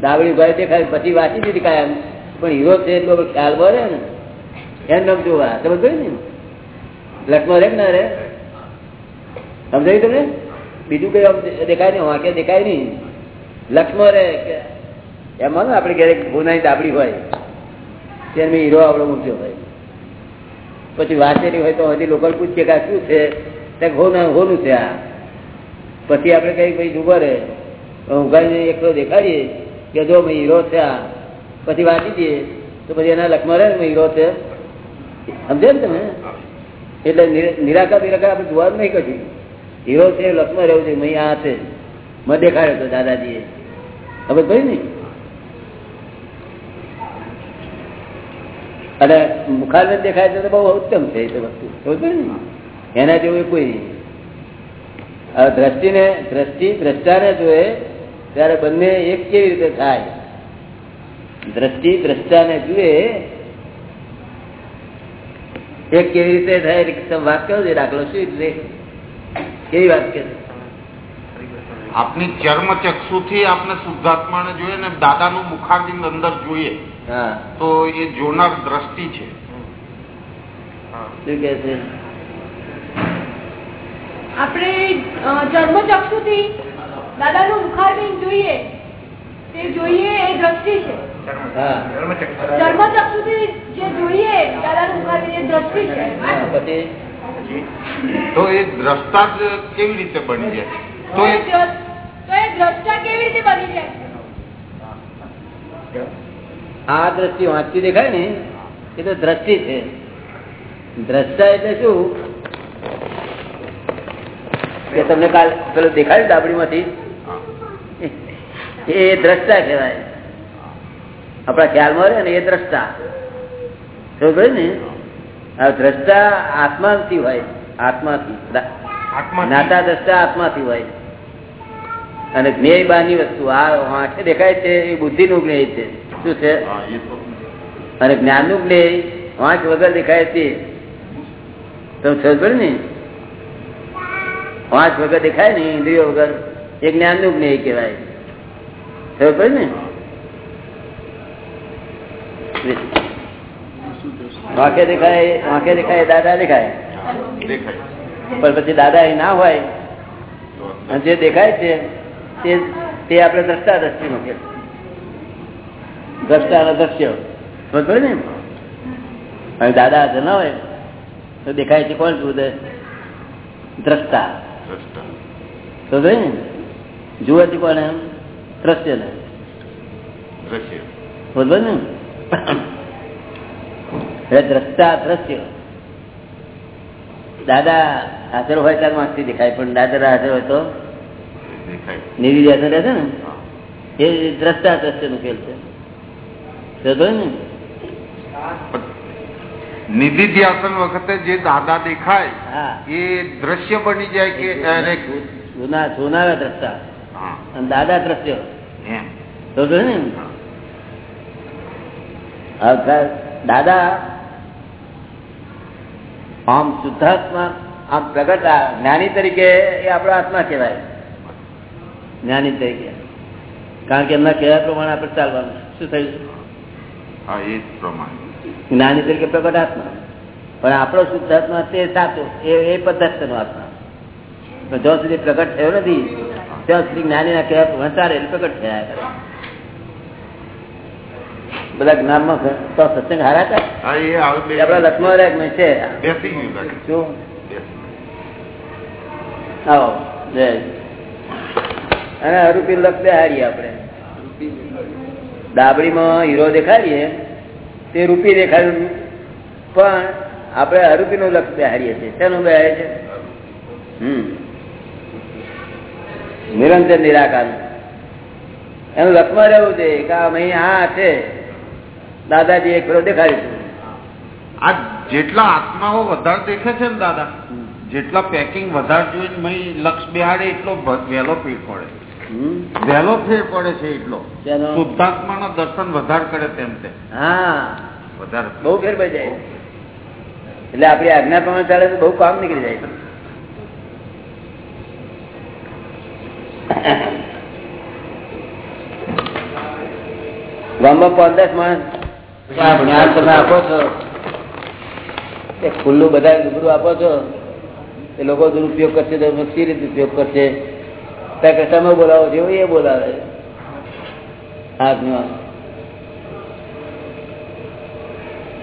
[SPEAKER 2] ડાબડી ભાઈ દેખાય પછી વાંચી દીધી કાયમ. પણ હીરો છે એટલો ખ્યાલ મળે ને. એમ નામ જોવા. તમે જોયું ને લખમાં રેમ ના રે? સમજાયું તમને? બીજું કઈ દેખાય નહીં, વાંકે દેખાય નહીં. લક્ષ્મણ રે એમાં ને આપણે ઘરે ગુનાની દાબડી હોય. ત્યારે મેં હીરો આપણો મૂક્યો હોય. પછી વાંચેલી હોય તો હજી લોકો પૂછીએ કે શું છે? ત્યાં હોનું હોનું છે આ. પછી આપણે કઈ ભાઈ ઊભો રહે ઉઘાડીને એકલો દેખાડીએ કે જો મેં હીરો છે આ. પછી વાંચી દઈએ. તો પછી એના લખમાં રહે હીરો છે. સમજે ને તમે? એટલે નિરાકાર નિરાકાર આપણે જોવાનું નહીં કશું. હીરો છે, લક્ષ્મણ રહ્યો છે મહી આ છે. મને દેખાડ્યો તો દાદાજીએ. હવે પડી ને? અને મુખારને દેખાય છે તો બહુ ઉત્તમ છે એ વસ્તુ. એના જેવું કોઈ નહીં. હવે દ્રષ્ટિને, દ્રષ્ટિ, દ્રષ્ટાને જોયે ત્યારે બંને એક કેવી રીતે થાય? દ્રષ્ટિ, દ્રષ્ટાને જુએ એક કેવી રીતે થાય વાત કરો છો એ દાખલો શું રીતે કેવી વાત કે
[SPEAKER 6] આપની ચર્મ ચક્ષુથી આપણે શુદ્ધાત્માને જોઈએ ને દાદાનું મુખારબિંદ અંદર જોઈએ તો એ જોનાર દ્રષ્ટિ છે.
[SPEAKER 2] શું કે છે?
[SPEAKER 4] આપણે દાદા નું મુખારબિંદ જોઈએ તે જોઈએ એ દ્રષ્ટિ છે.
[SPEAKER 6] તો એ દ્રષ્ટા કેવી રીતે બની જાય તો એ
[SPEAKER 4] દ્રષ્ટા કેવી રીતે બની જાય
[SPEAKER 2] આ દ્રષ્ટિ વાંચતી દેખાય ને એ તો દ્રષ્ટિ છે. દ્રષ્ટા એટલે શું? કે તમને કાલ પેલું દેખાયું ડાબડીમાંથી એ દ્રષ્ટા કહેવાય. આપણા ખ્યાલમાં રહે ને એ દ્રષ્ટા. સમજ ને? આ દ્રષ્ટા આત્માથી હોય. આત્માથી.
[SPEAKER 6] આત્મા
[SPEAKER 2] નાતા દ્રષ્ટા આત્માથી હોય. અને જ્ઞેય બાની વસ્તુ. આ આંખે દેખાય છે એ બુદ્ધિનું જ્ઞેય છે. શું છે? અને જ્ઞાનનું જ્ઞાનનું જ્ઞેય વાંચ વગર દેખાય છે. તમે સમજ ને? વાંચ વગર દેખાય ને ઇન્દ્રિયો વગર એ જ્ઞાનનું જ્ઞેય કહેવાય. સમજ ને? વાંકે દેખાય વાંકે દેખાય દાદા દેખાય. પણ પછી દાદા એ ના હોય અને જે દેખાય છે તે આપણે દ્રષ્ટા દ્રષ્ટિ નો કે દ્રષ્ટા અને દ્રશ્ય. સમજ ને? અને દાદા હાજર ના હોય તો દેખાય છે કોણ શું દ્રષ્ટા.
[SPEAKER 6] દ્રષ્ટા.
[SPEAKER 2] તો ને? જુએ છે કોણ એમ? દ્રશ્ય. ને
[SPEAKER 6] દ્રશ્ય
[SPEAKER 2] બરોબર ને? દ્રષ્ટા દ્રશ્ય દાદા હાજર હોય ત્યારે વાંચતી દેખાય પણ દાદા હાજર હોય તો નિધિ હાજર રહેશે ને? એ દ્રષ્ટા દ્રશ્યનું ખેલ છે. સમજો ને?
[SPEAKER 6] નિધિ વખતે જે દાદા દેખાય એ દ્રશ્ય બની જાય કે
[SPEAKER 2] સોનારા દ્રષ્ટા. દાદા દ્રશ્ય. ને? દાદા આમ શુદ્ધાત્મા આમ પ્રગટ જ્ઞાની તરીકે એ આપણા આત્મા કહેવાય. જ્ઞાની તરીકે. કારણ કે એમના કહેવા પ્રમાણે આપણે ચાલવાનું શું થયું
[SPEAKER 6] હા એ જ પ્રમાણે.
[SPEAKER 2] જ્ઞાની તરીકે પ્રગટ આત્મા. પણ આપણો શુદ્ધાત્મા તે સાચો એ એ પદ્ધતિનો આત્મા. પણ જ્યાં સુધી પ્રગટ થયો નથી ત્યાં સુધી જ્ઞાનીના કહેવા પ્રમાણે ચાલે પ્રગટ થયા કરે જ્ઞાનમાં તો સત્સંગ હારા હતા આપણા લખનૌ છે. શું? આવો જય. અને અરૂપી લખ હારીએ આપણે. ડાબડીમાં હીરો દેખાડીએ. તે રૂપી દેખાડ્યું. પણ આપણે અરૂપી નું લક્ષ બેહારીએ છીએ. શેનું બેહાડીએ છે હમ. નિરંજન નિરાકાર એનું લક્ષમાં રહેવું છે કે આ અહીં આ છે. દાદાજી એક ફેરો દેખાડીશું
[SPEAKER 6] આ જેટલા આત્માઓ વધારે દેખે છે ને દાદા જેટલા પેકિંગ વધારે જોઈને મય લક્ષ બિહાડે એટલો વહેલો ફેર પડે. વહેલો ફેર પડે છે એટલો.
[SPEAKER 2] શુદ્ધાત્મા
[SPEAKER 6] નો દર્શન વધારે કરે તેમ તે
[SPEAKER 2] હા.
[SPEAKER 6] વધારે.
[SPEAKER 2] બહુ ફેર પડી જાય. એટલે આપડી આજ્ઞા પ્રમાણે ચાલે તો બહુ કામ નીકળી જાય. ગામમાં પાંચ દસ માણસ જ્ઞાન તમે આપો છો. એ ખુલ્લું બધા રૂબરૂ આપો છો. એ લોકો દુરુપયોગ કરશે તો સી રીતે ઉપયોગ કરશે? ત્યાં કે તમે બોલાવો છો? એ બોલાવે. જ્ઞાન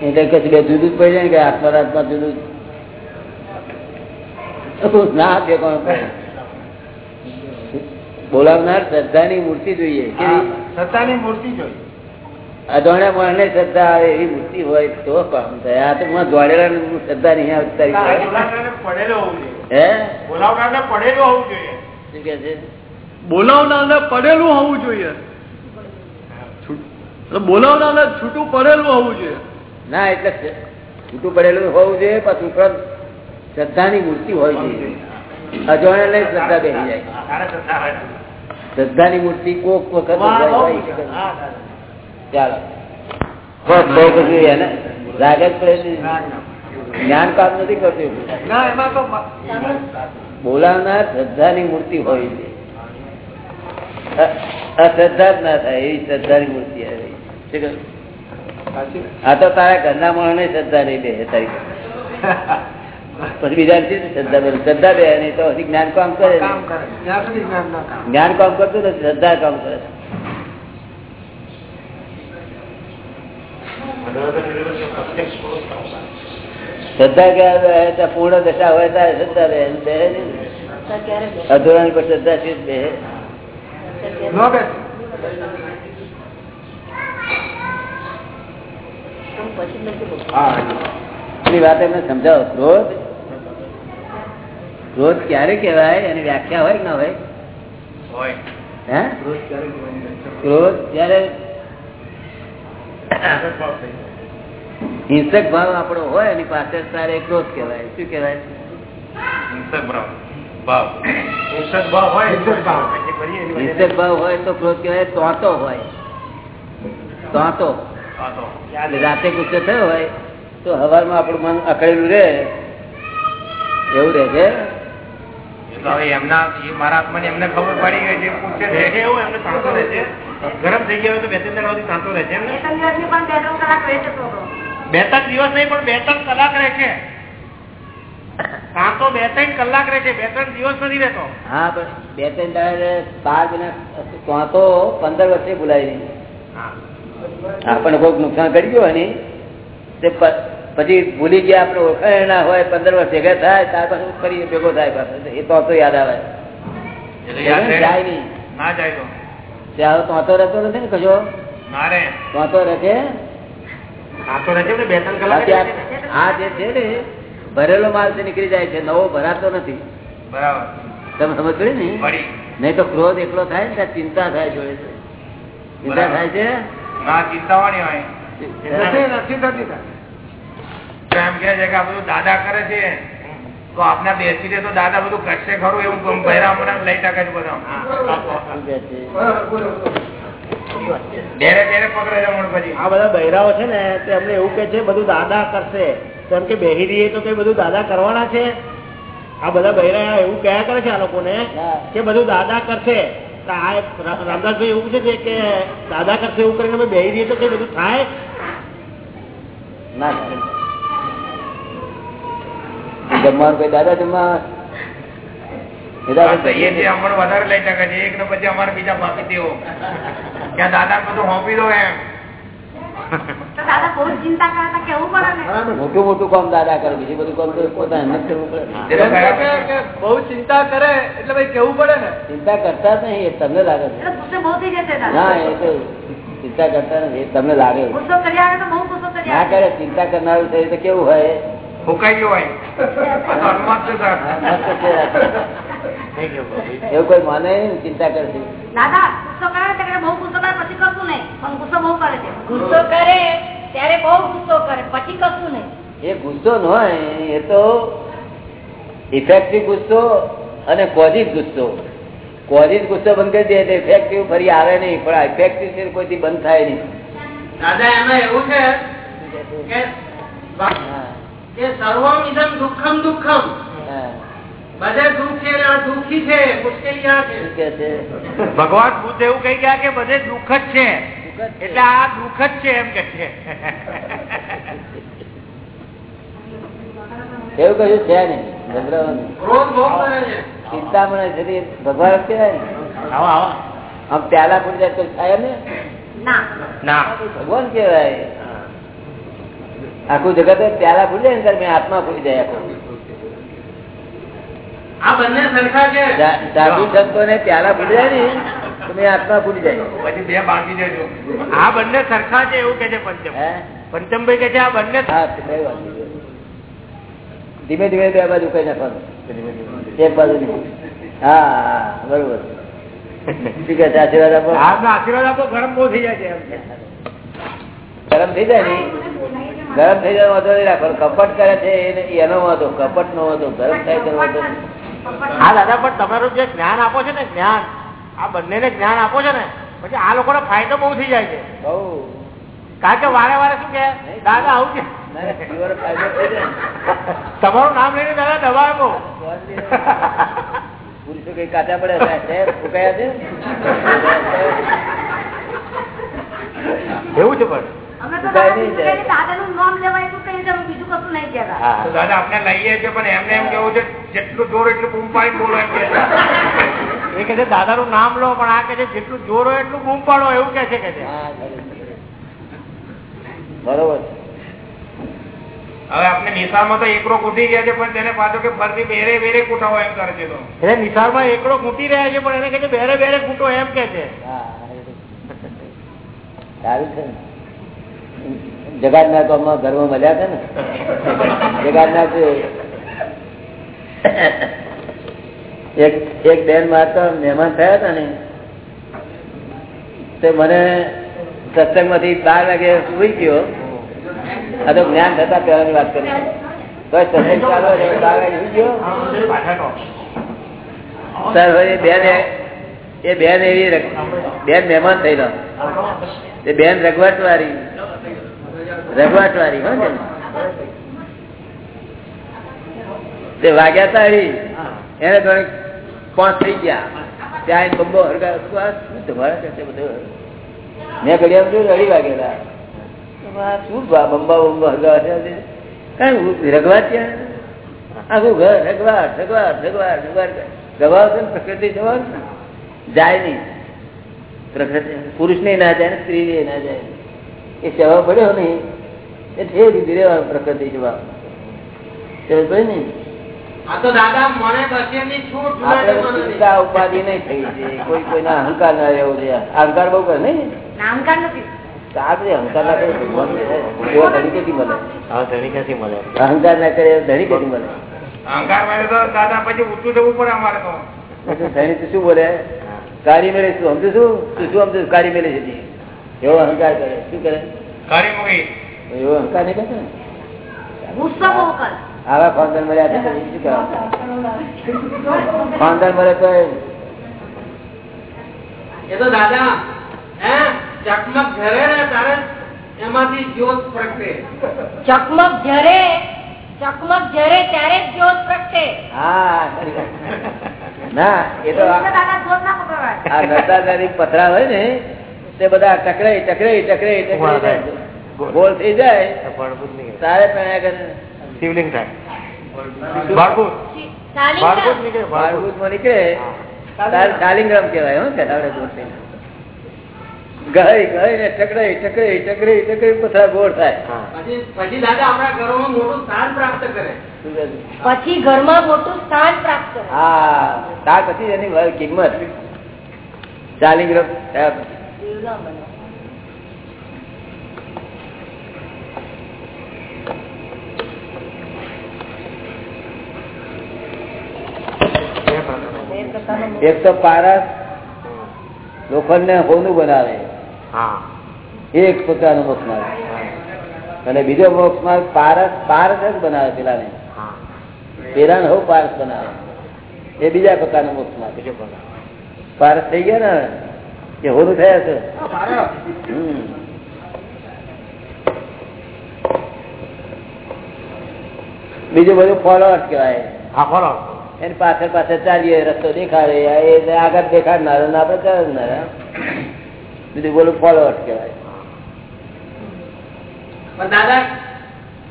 [SPEAKER 2] એટલે કશું બે જુદું જ પડી જાય ને કે આત્મા આત્મા જુદું જ. ના બે કોણ. બોલાવનાર શ્રદ્ધાની મૂર્તિ જોઈએ.
[SPEAKER 1] શ્રદ્ધાની મૂર્તિ જોઈ
[SPEAKER 2] અજાણ્યા પણ શ્રદ્ધા આવે એવી મૂર્તિ હોય તો કામ થાય. આ તો હું દોડેલા શ્રદ્ધા નહીં આવતી તારી પાસે.
[SPEAKER 1] પડેલો હોવું જોઈએ.
[SPEAKER 2] હે?
[SPEAKER 1] બોલાવનારને પડેલું હોવું જોઈએ.
[SPEAKER 2] શું કે છે?
[SPEAKER 7] બોલાવનારને પડેલું હોવું જોઈએ. બોલાવનારને છૂટું પડેલું હોવું જોઈએ.
[SPEAKER 2] ના એટલે છૂટું પડેલું હોવું જોઈએ પછી ઉપરાંત શ્રદ્ધાની મૂર્તિ હોય છે અજવાણે નહીં શ્રદ્ધા બેસી જાય.
[SPEAKER 1] શ્રદ્ધા ની
[SPEAKER 2] શ્રદ્ધાની મૂર્તિ કોક વખત ચાલો. રાગ જ પડે જ્ઞાન કામ નથી કરતું
[SPEAKER 1] ના
[SPEAKER 2] બોલાવનાર શ્રદ્ધાની મૂર્તિ હોય છે. અશ્રદ્ધા જ ના થાય એવી શ્રદ્ધાની મૂર્તિ આવે. આ તો તારા ઘરના માણસ શ્રદ્ધા નહીં બે તારી પછી બીજા શ્રદ્ધા બે શ્રદ્ધા બે નહીં તો હજી જ્ઞાન કામ કરે
[SPEAKER 1] જ્ઞાન કામ.
[SPEAKER 2] કરતું નથી શ્રદ્ધા કામ કરે શ્રદ્ધા ક્યારે પૂર્ણ દશા હોય ત્યારે શ્રદ્ધા રહે. એમ બે પર શ્રદ્ધા છે જ બે. વાત એમને સમજાવો. ક્રોધ? ક્રોધ ક્યારે કહેવાય? એની વ્યાખ્યા હોય કે ના હોય?
[SPEAKER 1] હોય.
[SPEAKER 2] ક્રોધ ત્યારે હિંસક ભાવ આપણો હોય એની પાસે તારે ક્રોધ કેવાય શું
[SPEAKER 1] કેવાય હિંસક ભાવ.
[SPEAKER 2] હિંસક ભાવ હોય તો ક્રોધ કેવાય તોતો હોય. તોતો. રાતે ગુસ્સે થયો હોય તો હવારમાં આપણું મન અકળેલું રે એવું રહે છે?
[SPEAKER 1] એમના એ મારા આત્માને એમને ખબર પડી ગઈ છે પૂછે છે. એવું એમને છે. ગરમ થઈ ગયા તો બે ત્રણ દાડા સુધી શાંતો રહે છે બે ત્રણ દિવસ નહીં પણ બે ત્રણ કલાક રહે છે. શાંતો બે ત્રણ કલાક રહે છે બે ત્રણ દિવસ નથી રહેતો.
[SPEAKER 2] હા પણ બે ત્રણ દાડે બાર મહિના તો તો પંદર વર્ષે ભૂલાય નહીં. આપણને કોઈક નુકસાન કરી ગયું હોય ને તે પછી ભૂલી ગયા આપણે ઓળખાણ ના હોય પંદર વર્ષ ભેગા થાય ત્યાર પછી ફરી ભેગો થાય એ તો તો યાદ આવે. જાય નહીં.
[SPEAKER 1] ના જાય તો.
[SPEAKER 2] ત્યાં તો રહેતો નથી ને કશો તો રહે છે
[SPEAKER 1] છે
[SPEAKER 2] આ
[SPEAKER 1] છે
[SPEAKER 2] જે છે ને ભરેલો માલથી નીકળી જાય છે નવો ભરાતો નથી.
[SPEAKER 3] બરાબર.
[SPEAKER 2] તમે સમજ પડી. ને નહીં તો ક્રોધ એકલો થાય ને ચિંતા થાય જોડે છે ચિંતા થાય છે?
[SPEAKER 1] નથી થતી.
[SPEAKER 3] એમ કે છે કે આ બધું દાદા કરે છે. તો આપને બેસી રે તો દાદા બધું કરશે ખરું એવું ભૈરા લઈ ટકે છે બધા.
[SPEAKER 2] શું કહે છે?
[SPEAKER 3] ડેરે ડેરે પકડે છે હમણાં પછી
[SPEAKER 8] આ બધા બહેરાઓ છે ને તે અમને એવું કે છે બધું દાદા કરશે. તો એમ કે બેહી રહીએ તો કઈ બધું દાદા કરવાના છે? આ બધા બહેરા એવું કયા કરે છે આ લોકોને કે બધું દાદા કરશે. આ રામદાસભાઈ એવું છે કે દાદા કરશે એવું કરીને બેહી રહીએ તો કઈ બધું થાય?
[SPEAKER 2] ના થાય. જમવાનું કઈ દાદા જમવા
[SPEAKER 3] વધારે લઈ શકે છે એક ને પછી અમારે બીજા ભાગી દેવો ત્યાં દાદા બધું હોંપી દો એમ.
[SPEAKER 2] મોટું મોટું કામ દાદા કરે બીજું બધું કામ પોતા જ કરવું પડે.
[SPEAKER 7] બહુ ચિંતા કરે એટલે ભાઈ કેવું પડે ને?
[SPEAKER 2] ચિંતા કરતા જ નહીં તમને લાગે છે. ના એ તો ચિંતા કરતા નથી તમને લાગે છે.
[SPEAKER 4] ગુસ્સો કરી આવે તો બહુ ગુસ્સો કરી
[SPEAKER 2] ના કરે ચિંતા કરનારું શરીર તો કેવું હોય?
[SPEAKER 3] ફૂંકાઈ ગયો આ.
[SPEAKER 2] એવું કોઈ માને ચિંતા કરશે.
[SPEAKER 4] દાદા ગુસ્સો કરે ત્યારે બહુ ગુસ્સો કરે પછી કશું નહીં. પણ ગુસ્સો બહુ કરે છે. ગુસ્સો કરે ત્યારે બહુ ગુસ્સો કરે પછી કશું નહીં.
[SPEAKER 2] એ ગુસ્સો ન હોય એ તો ઇફેક્ટિવ ગુસ્સો અને કોઝિવ ગુસ્સો. કોઝિવ ગુસ્સો બંધ કરી દે તો ઇફેક્ટિવ ફરી આવે નહીં. પણ ઇફેક્ટિવ છે કોઈથી બંધ થાય નહીં.
[SPEAKER 5] દાદા એમાં એવું છે કે કે સર્વમ ઇદમ દુઃખમ. દુઃખમ બધે દુઃખ છે દુઃખી છે મુશ્કેલી છે.
[SPEAKER 2] શું કે છે?
[SPEAKER 3] ભગવાન બુદ્ધ એવું કહી ગયા કે બધે દુઃખ જ છે. એટલે આ દુઃખ જ છે એમ કે છે.
[SPEAKER 2] એવું કહ્યું છે નહીં ચિંતામણ છે ભગવાન જ કહેવાય ને. આમ પ્યાલા ફૂટી જાય તો થાય ને
[SPEAKER 4] ના.
[SPEAKER 3] ના.
[SPEAKER 2] ભગવાન કહેવાય. આખું જગત પ્યાલા ભૂલી જાય ને ત્યારે આત્મા ભૂલી જાય સાધુ સંતો ને પ્યાલા ફૂટી જાય ને તો આત્મા ફૂટી જાય.
[SPEAKER 3] પછી બે બાકી જજો આ બંને સરખા છે એવું કે છે પંચમ. પંચમભાઈ કે છે આ બંને
[SPEAKER 2] હા તે કઈ વાત નહીં. ધીમે ધીમે બે બાજુ કઈ નાખવાનું. એક બાજુ હા હા બરોબર. ઠીક છે? આશીર્વાદ આપો?
[SPEAKER 3] આશીર્વાદ આપો ગરમ બહુ થઈ જાય છે
[SPEAKER 2] ગરમ થઈ જાય ને? ગરમ થઈ જાય વાંધો નહીં રાખવાનો. કપટ કરે છે એનો વાંધો કપટ નો વાંધો ગરમ થાય તેનો વાંધો.
[SPEAKER 3] હા દાદા પણ તમારું જે જ્ઞાન આપો છે ને જ્ઞાન આ બંનેને જ્ઞાન આપો છે ને પછી આ લોકોને ફાયદો બહુ થઈ જાય છે.
[SPEAKER 2] બહુ.
[SPEAKER 3] કારણ કે વારે વારે શું કે દાદા આવું છે તમારું નામ લઈને દાદા દવા આપો
[SPEAKER 2] પુરુષો કઈ કાચા પડે છે? સાહેબ, ફૂંકાયા છે?
[SPEAKER 3] એવું છે પણ. દાદા આપણે લઈએ છીએ પણ એમને એમ કેવું છે જેટલું જોર એટલું બૂમ પાડી બોલો એમ કે છે. એ કે છે દાદાનું નામ લો પણ આ કે છે જેટલું જોરો એટલું બૂમ પાડો એવું કે છે કે છે.
[SPEAKER 2] બરોબર.
[SPEAKER 3] હવે આપણે નિશાળમાં તો એકડો કૂટી ગયા છે પણ તેને પાછો કે ફરતી બેરે બેરે કૂટાવો એમ કરે છે તો. એટલે નિશાળમાં એકડો કૂટી રહ્યા છે પણ એને કે છે બેરે બેરે કૂટો એમ કે છે.
[SPEAKER 2] સારું છે ને જગાડનાર કામમાં ઘરમાં મળ્યા છે ને? જગાડનાર છે એક બેન મારતા મહેમાન થયા હતા ને, તે મને સત્સંગમાંથી બાર વાગે સુઈ ગયો. આ જ્ઞાન થતા પહેલાની વાત કરી સત્સંગ સર એ બેન, એ- બેન એવી બેન મહેમાન થયેલો. એ બેન રઘવાટ વાળી રઘવાટ વાળી ને? તે વાગ્યા તાળી એને થોડીક પાંચ થઈ ગયા. ત્યાં બંબો હરગા શું તમારા કરશે બધું? મેં ઘડિયા જોયું અઢી વાગેલા શું બંબા બંબા હરગા છે? કઈ રઘવા ત્યાં? આખું ઘર રઘવાર રઘવાર રઘવાર રઘવાર. ગવાવ છે ને પ્રકૃતિ જવાબ જાય નહીં. પ્રકૃતિ પુરુષ ને ના જાય ને સ્ત્રી ને ના જાય. એ સેવા પડ્યો નહીં. એ ઠેર ધીરે પ્રકૃતિ કોઈના અહંકાર ના રહેવો અહંકાર બહુ કરે નહીં.
[SPEAKER 4] ના, અહંકાર નથી.
[SPEAKER 2] બધી અહંકાર ના કરે ધણી ક્યાંથી મળે. અહંકાર મળે.
[SPEAKER 1] તો દાદા પછી ઉઠું જવું પડે અમારે તો.
[SPEAKER 2] ધણી શું બોલે? કારી મેળે શું સમજુ શું તું શું સમજુ કારી મેળે છે? એવો અહંકાર કરે. શું કરે? એવો અહંકાર નહીં કરતો ને?
[SPEAKER 4] કરે.
[SPEAKER 2] આવા ખાનદાન મળ્યા તો શું કહેવાનું? ખાનદાન મળે તો એ.
[SPEAKER 5] એ તો દાદા ચકમક ઘરે ને તારે એમાંથી જ્યોત પ્રગટે.
[SPEAKER 4] ચકમક જરે ચકમક જરે ત્યારે જ જ્યોત પ્રગટે.
[SPEAKER 2] હા ના એ તો આ
[SPEAKER 4] દાદા જ્યોત ના પકડવાય.
[SPEAKER 2] આ નર્તાદારી પથરા હોય ને તે બધા ટકરે
[SPEAKER 8] ટકરે ટકરે
[SPEAKER 2] ઊભા ગોળ થઈ જાય. તારે પણ કરે
[SPEAKER 8] શિવલિંગ થાય. નીકળે
[SPEAKER 2] શાલિંગ્રામ કહેવાય હો કહેવાડે ગઈ ગઈ ને ટકરાઈ ટકરાઈ ટકરાઈ ટકરાઈ પથરા ગોળ થાય.
[SPEAKER 5] પછી દાદા આપણા ઘરોમાં મોટું સ્થાન પ્રાપ્ત કરે?
[SPEAKER 4] પછી ઘરમાં મોટું સ્થાન પ્રાપ્ત
[SPEAKER 2] હા ત્યાર પછી એની કિંમત. શાલિંગ્રામ થયા પછી.
[SPEAKER 4] ના બને.
[SPEAKER 2] એક તો પારસ લોખંડ ને હોનું બનાવે. એક પોતાનો મોક્ષ માર્ગ અને બીજો મોક્ષ માર્ગ પારસ પારસ જ બનાવે પેલાને.
[SPEAKER 8] પેલા
[SPEAKER 2] ને હવ પારસ બનાવે. એ બીજા પોતાનો મોક્ષ માર્ગ પારસ થઈ ગયા ને કે હોનું થયા છે હમ. બીજું બધું ફોલોઅર્સ કહેવાય
[SPEAKER 8] હા બોલો
[SPEAKER 2] એની પાછળ પાછળ ચાલીએ રસ્તો દેખાડે એ આગળ દેખાડનાર અને આપણે ચાલનાર બીજું બોલું ફોલોઅર્સ કહેવાય
[SPEAKER 5] પણ દાદા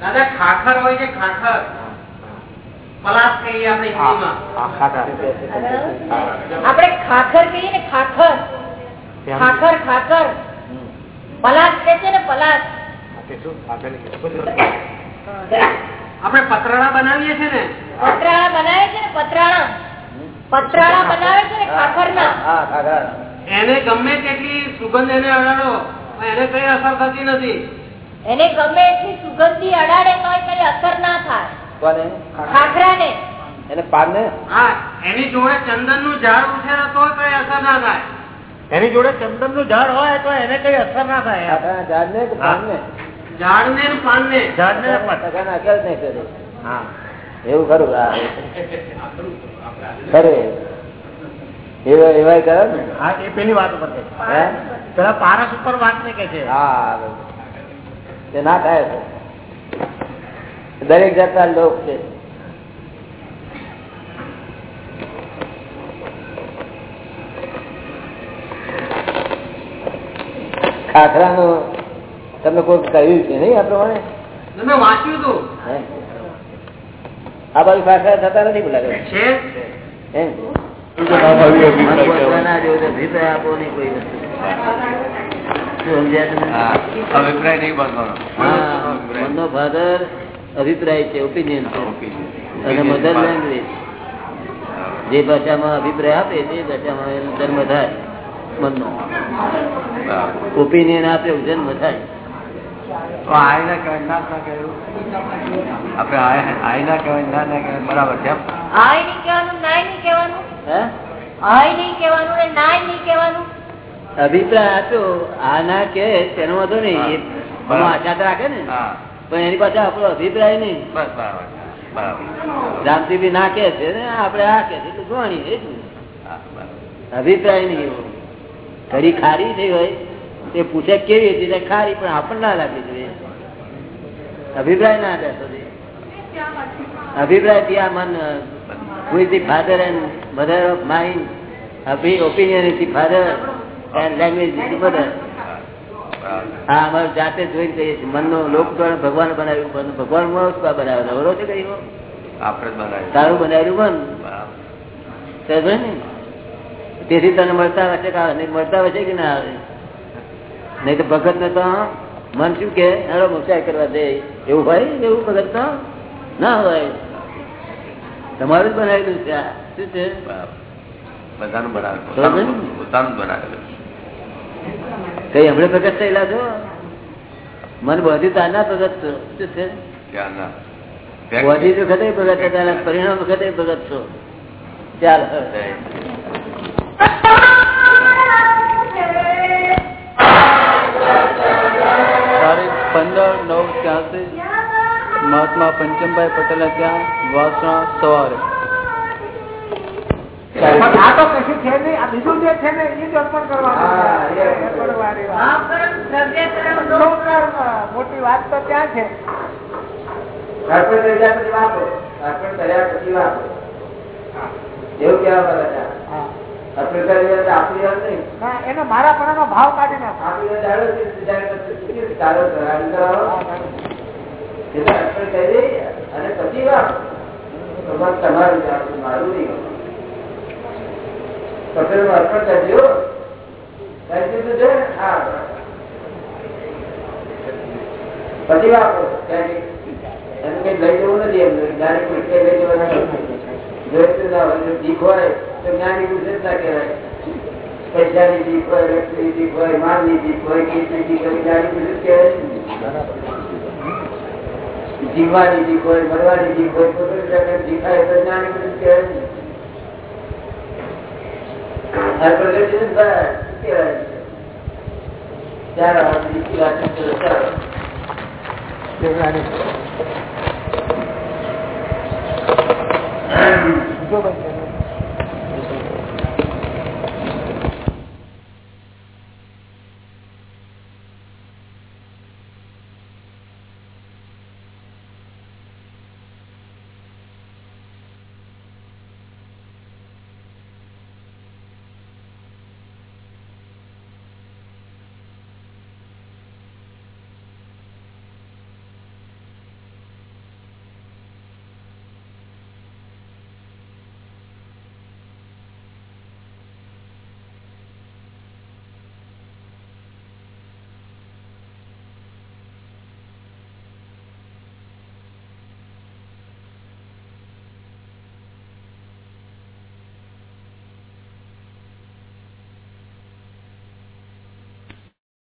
[SPEAKER 5] દાદા ખાખર હોય છે ખાખર પલાસ કહીએ આપણે
[SPEAKER 8] હા
[SPEAKER 5] હિન્દીમાં
[SPEAKER 8] હા ખાતા
[SPEAKER 4] આપણે ખાખર કહીએ ને ખાખર ખાખર ખાખર. પલાશ કે છે ને
[SPEAKER 8] પલાશ.
[SPEAKER 5] આપણે પતરાળા બનાવીએ છીએ ને.
[SPEAKER 4] પતરાળા બનાવે છે ને પતરાળા. પતરાળા બનાવે છે ને
[SPEAKER 2] ખાખર ના
[SPEAKER 5] એને ગમે તેટલી સુગંધ એને અડાડો એને કઈ અસર થતી નથી.
[SPEAKER 4] એને ગમે એટલી સુગંધી અડાડે તો કઈ અસર ના થાય.
[SPEAKER 2] ખાખરા
[SPEAKER 4] ને
[SPEAKER 2] એને પાન ને
[SPEAKER 5] હા એની જોડે ચંદનનું ઝાડ ઉઠે તો કઈ અસર ના થાય.
[SPEAKER 8] એની જોડે ચંદનનું ઝાડ હોય તો એને કઈ અસર ના થાય
[SPEAKER 2] ઝાડ ને પાન ને
[SPEAKER 5] ઝાડ ને પાન. ને
[SPEAKER 8] ઝાડ ને
[SPEAKER 2] અસર નહીં કરે એવું ખરું. ખરે. એવા એવા કરે ને?
[SPEAKER 8] હા એ પેલી વાત ઉપર પેલા પારસ ઉપર વાત ને કે છે.
[SPEAKER 2] હા તે ના થાય છે દરેક જાતના લોક છે. ખાખરાનું તમને કોઈ કહ્યું છે નહીં આ પ્રમાણે?
[SPEAKER 5] વાંચ્યું હતું
[SPEAKER 2] આ બાજુ ખાખરા થતા નથી બોલા
[SPEAKER 5] છે?
[SPEAKER 2] એમ મનપોતાના જેવો તો અભિપ્રાય છે ઓપિનિયન અને મધર લેંગ્વેજ જે ભાષામાં અભિપ્રાય આપે તે ભાષામાં ધર્મ જન્મ થાય. ઓપિનિયન આપે એવું જન્મ થાય
[SPEAKER 6] તો આયના કહેવાય ના ના કહેવાય આપણે આય- આયના કહેવાય ના ના કહેવાય બરાબર છે એમ?
[SPEAKER 4] હાય નહીં કહેવાનું નાય નહીં કહેવાનું.
[SPEAKER 2] હે?
[SPEAKER 4] હાય નહીં કહેવાનું ને નાય નહીં કહેવાનું.
[SPEAKER 2] અભિપ્રાય આપ્યો. આ ના કે તેનો વાંધો નહીં. એ રાખે ને? પણ એની પાસે આપણો અભિપ્રાય નહીં.
[SPEAKER 6] બસ બરાબર બરાબર.
[SPEAKER 2] રામજી ના કે છે ને આપણે આ કે છે. અભિપ્રાય નહીં એવો. ઘડી ખારી થઈ હોય તે પૂછે કેવી હતી? ખારી પણ આપણને ના લાગી જોઈએ અભિપ્રાય ના બેસો અભિપ્રાયથી આ મન is the father and mother of mind અભિ opinion is the father and language is the mother. હા અમારું જાતે જોઈને કહીએ છીએ મનનો લોક દ્વારા ભગવાન બનાવ્યું ભગવાન બનાવ્યો નવરો છે કહ્યું
[SPEAKER 6] આપણે બનાવ્યું.
[SPEAKER 2] તારું બનાવ્યું મન. ને? તેથી તને મળતા હશે નહીં મળતા હશે કે ના આવે? નહીં તો ભગત ને તો મન શું કે? હેડો મોક્ષાય કરવા દે. એવું હોય? એવું ભગત તો ના હોય. તમારું જ બનાવેલું છે. શું છે?
[SPEAKER 6] બધાનું બનાવેલું. પોતાનું પોતાનું બનાવેલું
[SPEAKER 2] કઈ હમણાં ભગત થયેલા છો? મન બધી તારના ભગત છો. શું છે? બધી વખતે ભગત હતા પરિણામ વખતે ભગત છો. ચાલ
[SPEAKER 7] તારીખ પંદર નવ ત્યાંસી. મહાત્મા પંચમભાઈ પટેલ ત્યાં વાસણા સવારે.
[SPEAKER 1] આ તો કશું છે નહીં આ બીજું જે છે ને એ જ અર્પણ કરવાનું
[SPEAKER 2] હા,
[SPEAKER 1] છે.
[SPEAKER 2] એ
[SPEAKER 1] અર્પણવાળી વાત.
[SPEAKER 4] ભાવકર્મ, દ્રવ્યકર્મ,
[SPEAKER 1] લોકકર્મ, મોટી વાત તો ત્યાં છે.
[SPEAKER 2] અર્પણ કર્યા પછી વાપરો. અર્પણ કર્યા પછી વાપરો. એવું કેવા માંગે
[SPEAKER 1] ના એનો મારા પણ ભાવ કાઢી નાખો.
[SPEAKER 2] તમારું મારું નહીં અર્પણ કરજો ને? પછી વાપરો એનું કઈ લઈ જવું નથી એમ. પુરુષ લઈ જવાના ના હોય જ્ઞાની ના કહેવાય. પૈસાની ભીખ હોય વ્યક્તિની ભીખ હોય જ્ઞાની પુરુષ કહેવાય? જીવવાની ભીખ હોય મરવાની ભીખ હોય પોતાની જાતે તો જ્ઞાની પુરુષ કહેવાય આ પ્રગતિ કહેવાય? ચાલો બીજી વાત ચાલો
[SPEAKER 1] બીજો ભાઈ? છે.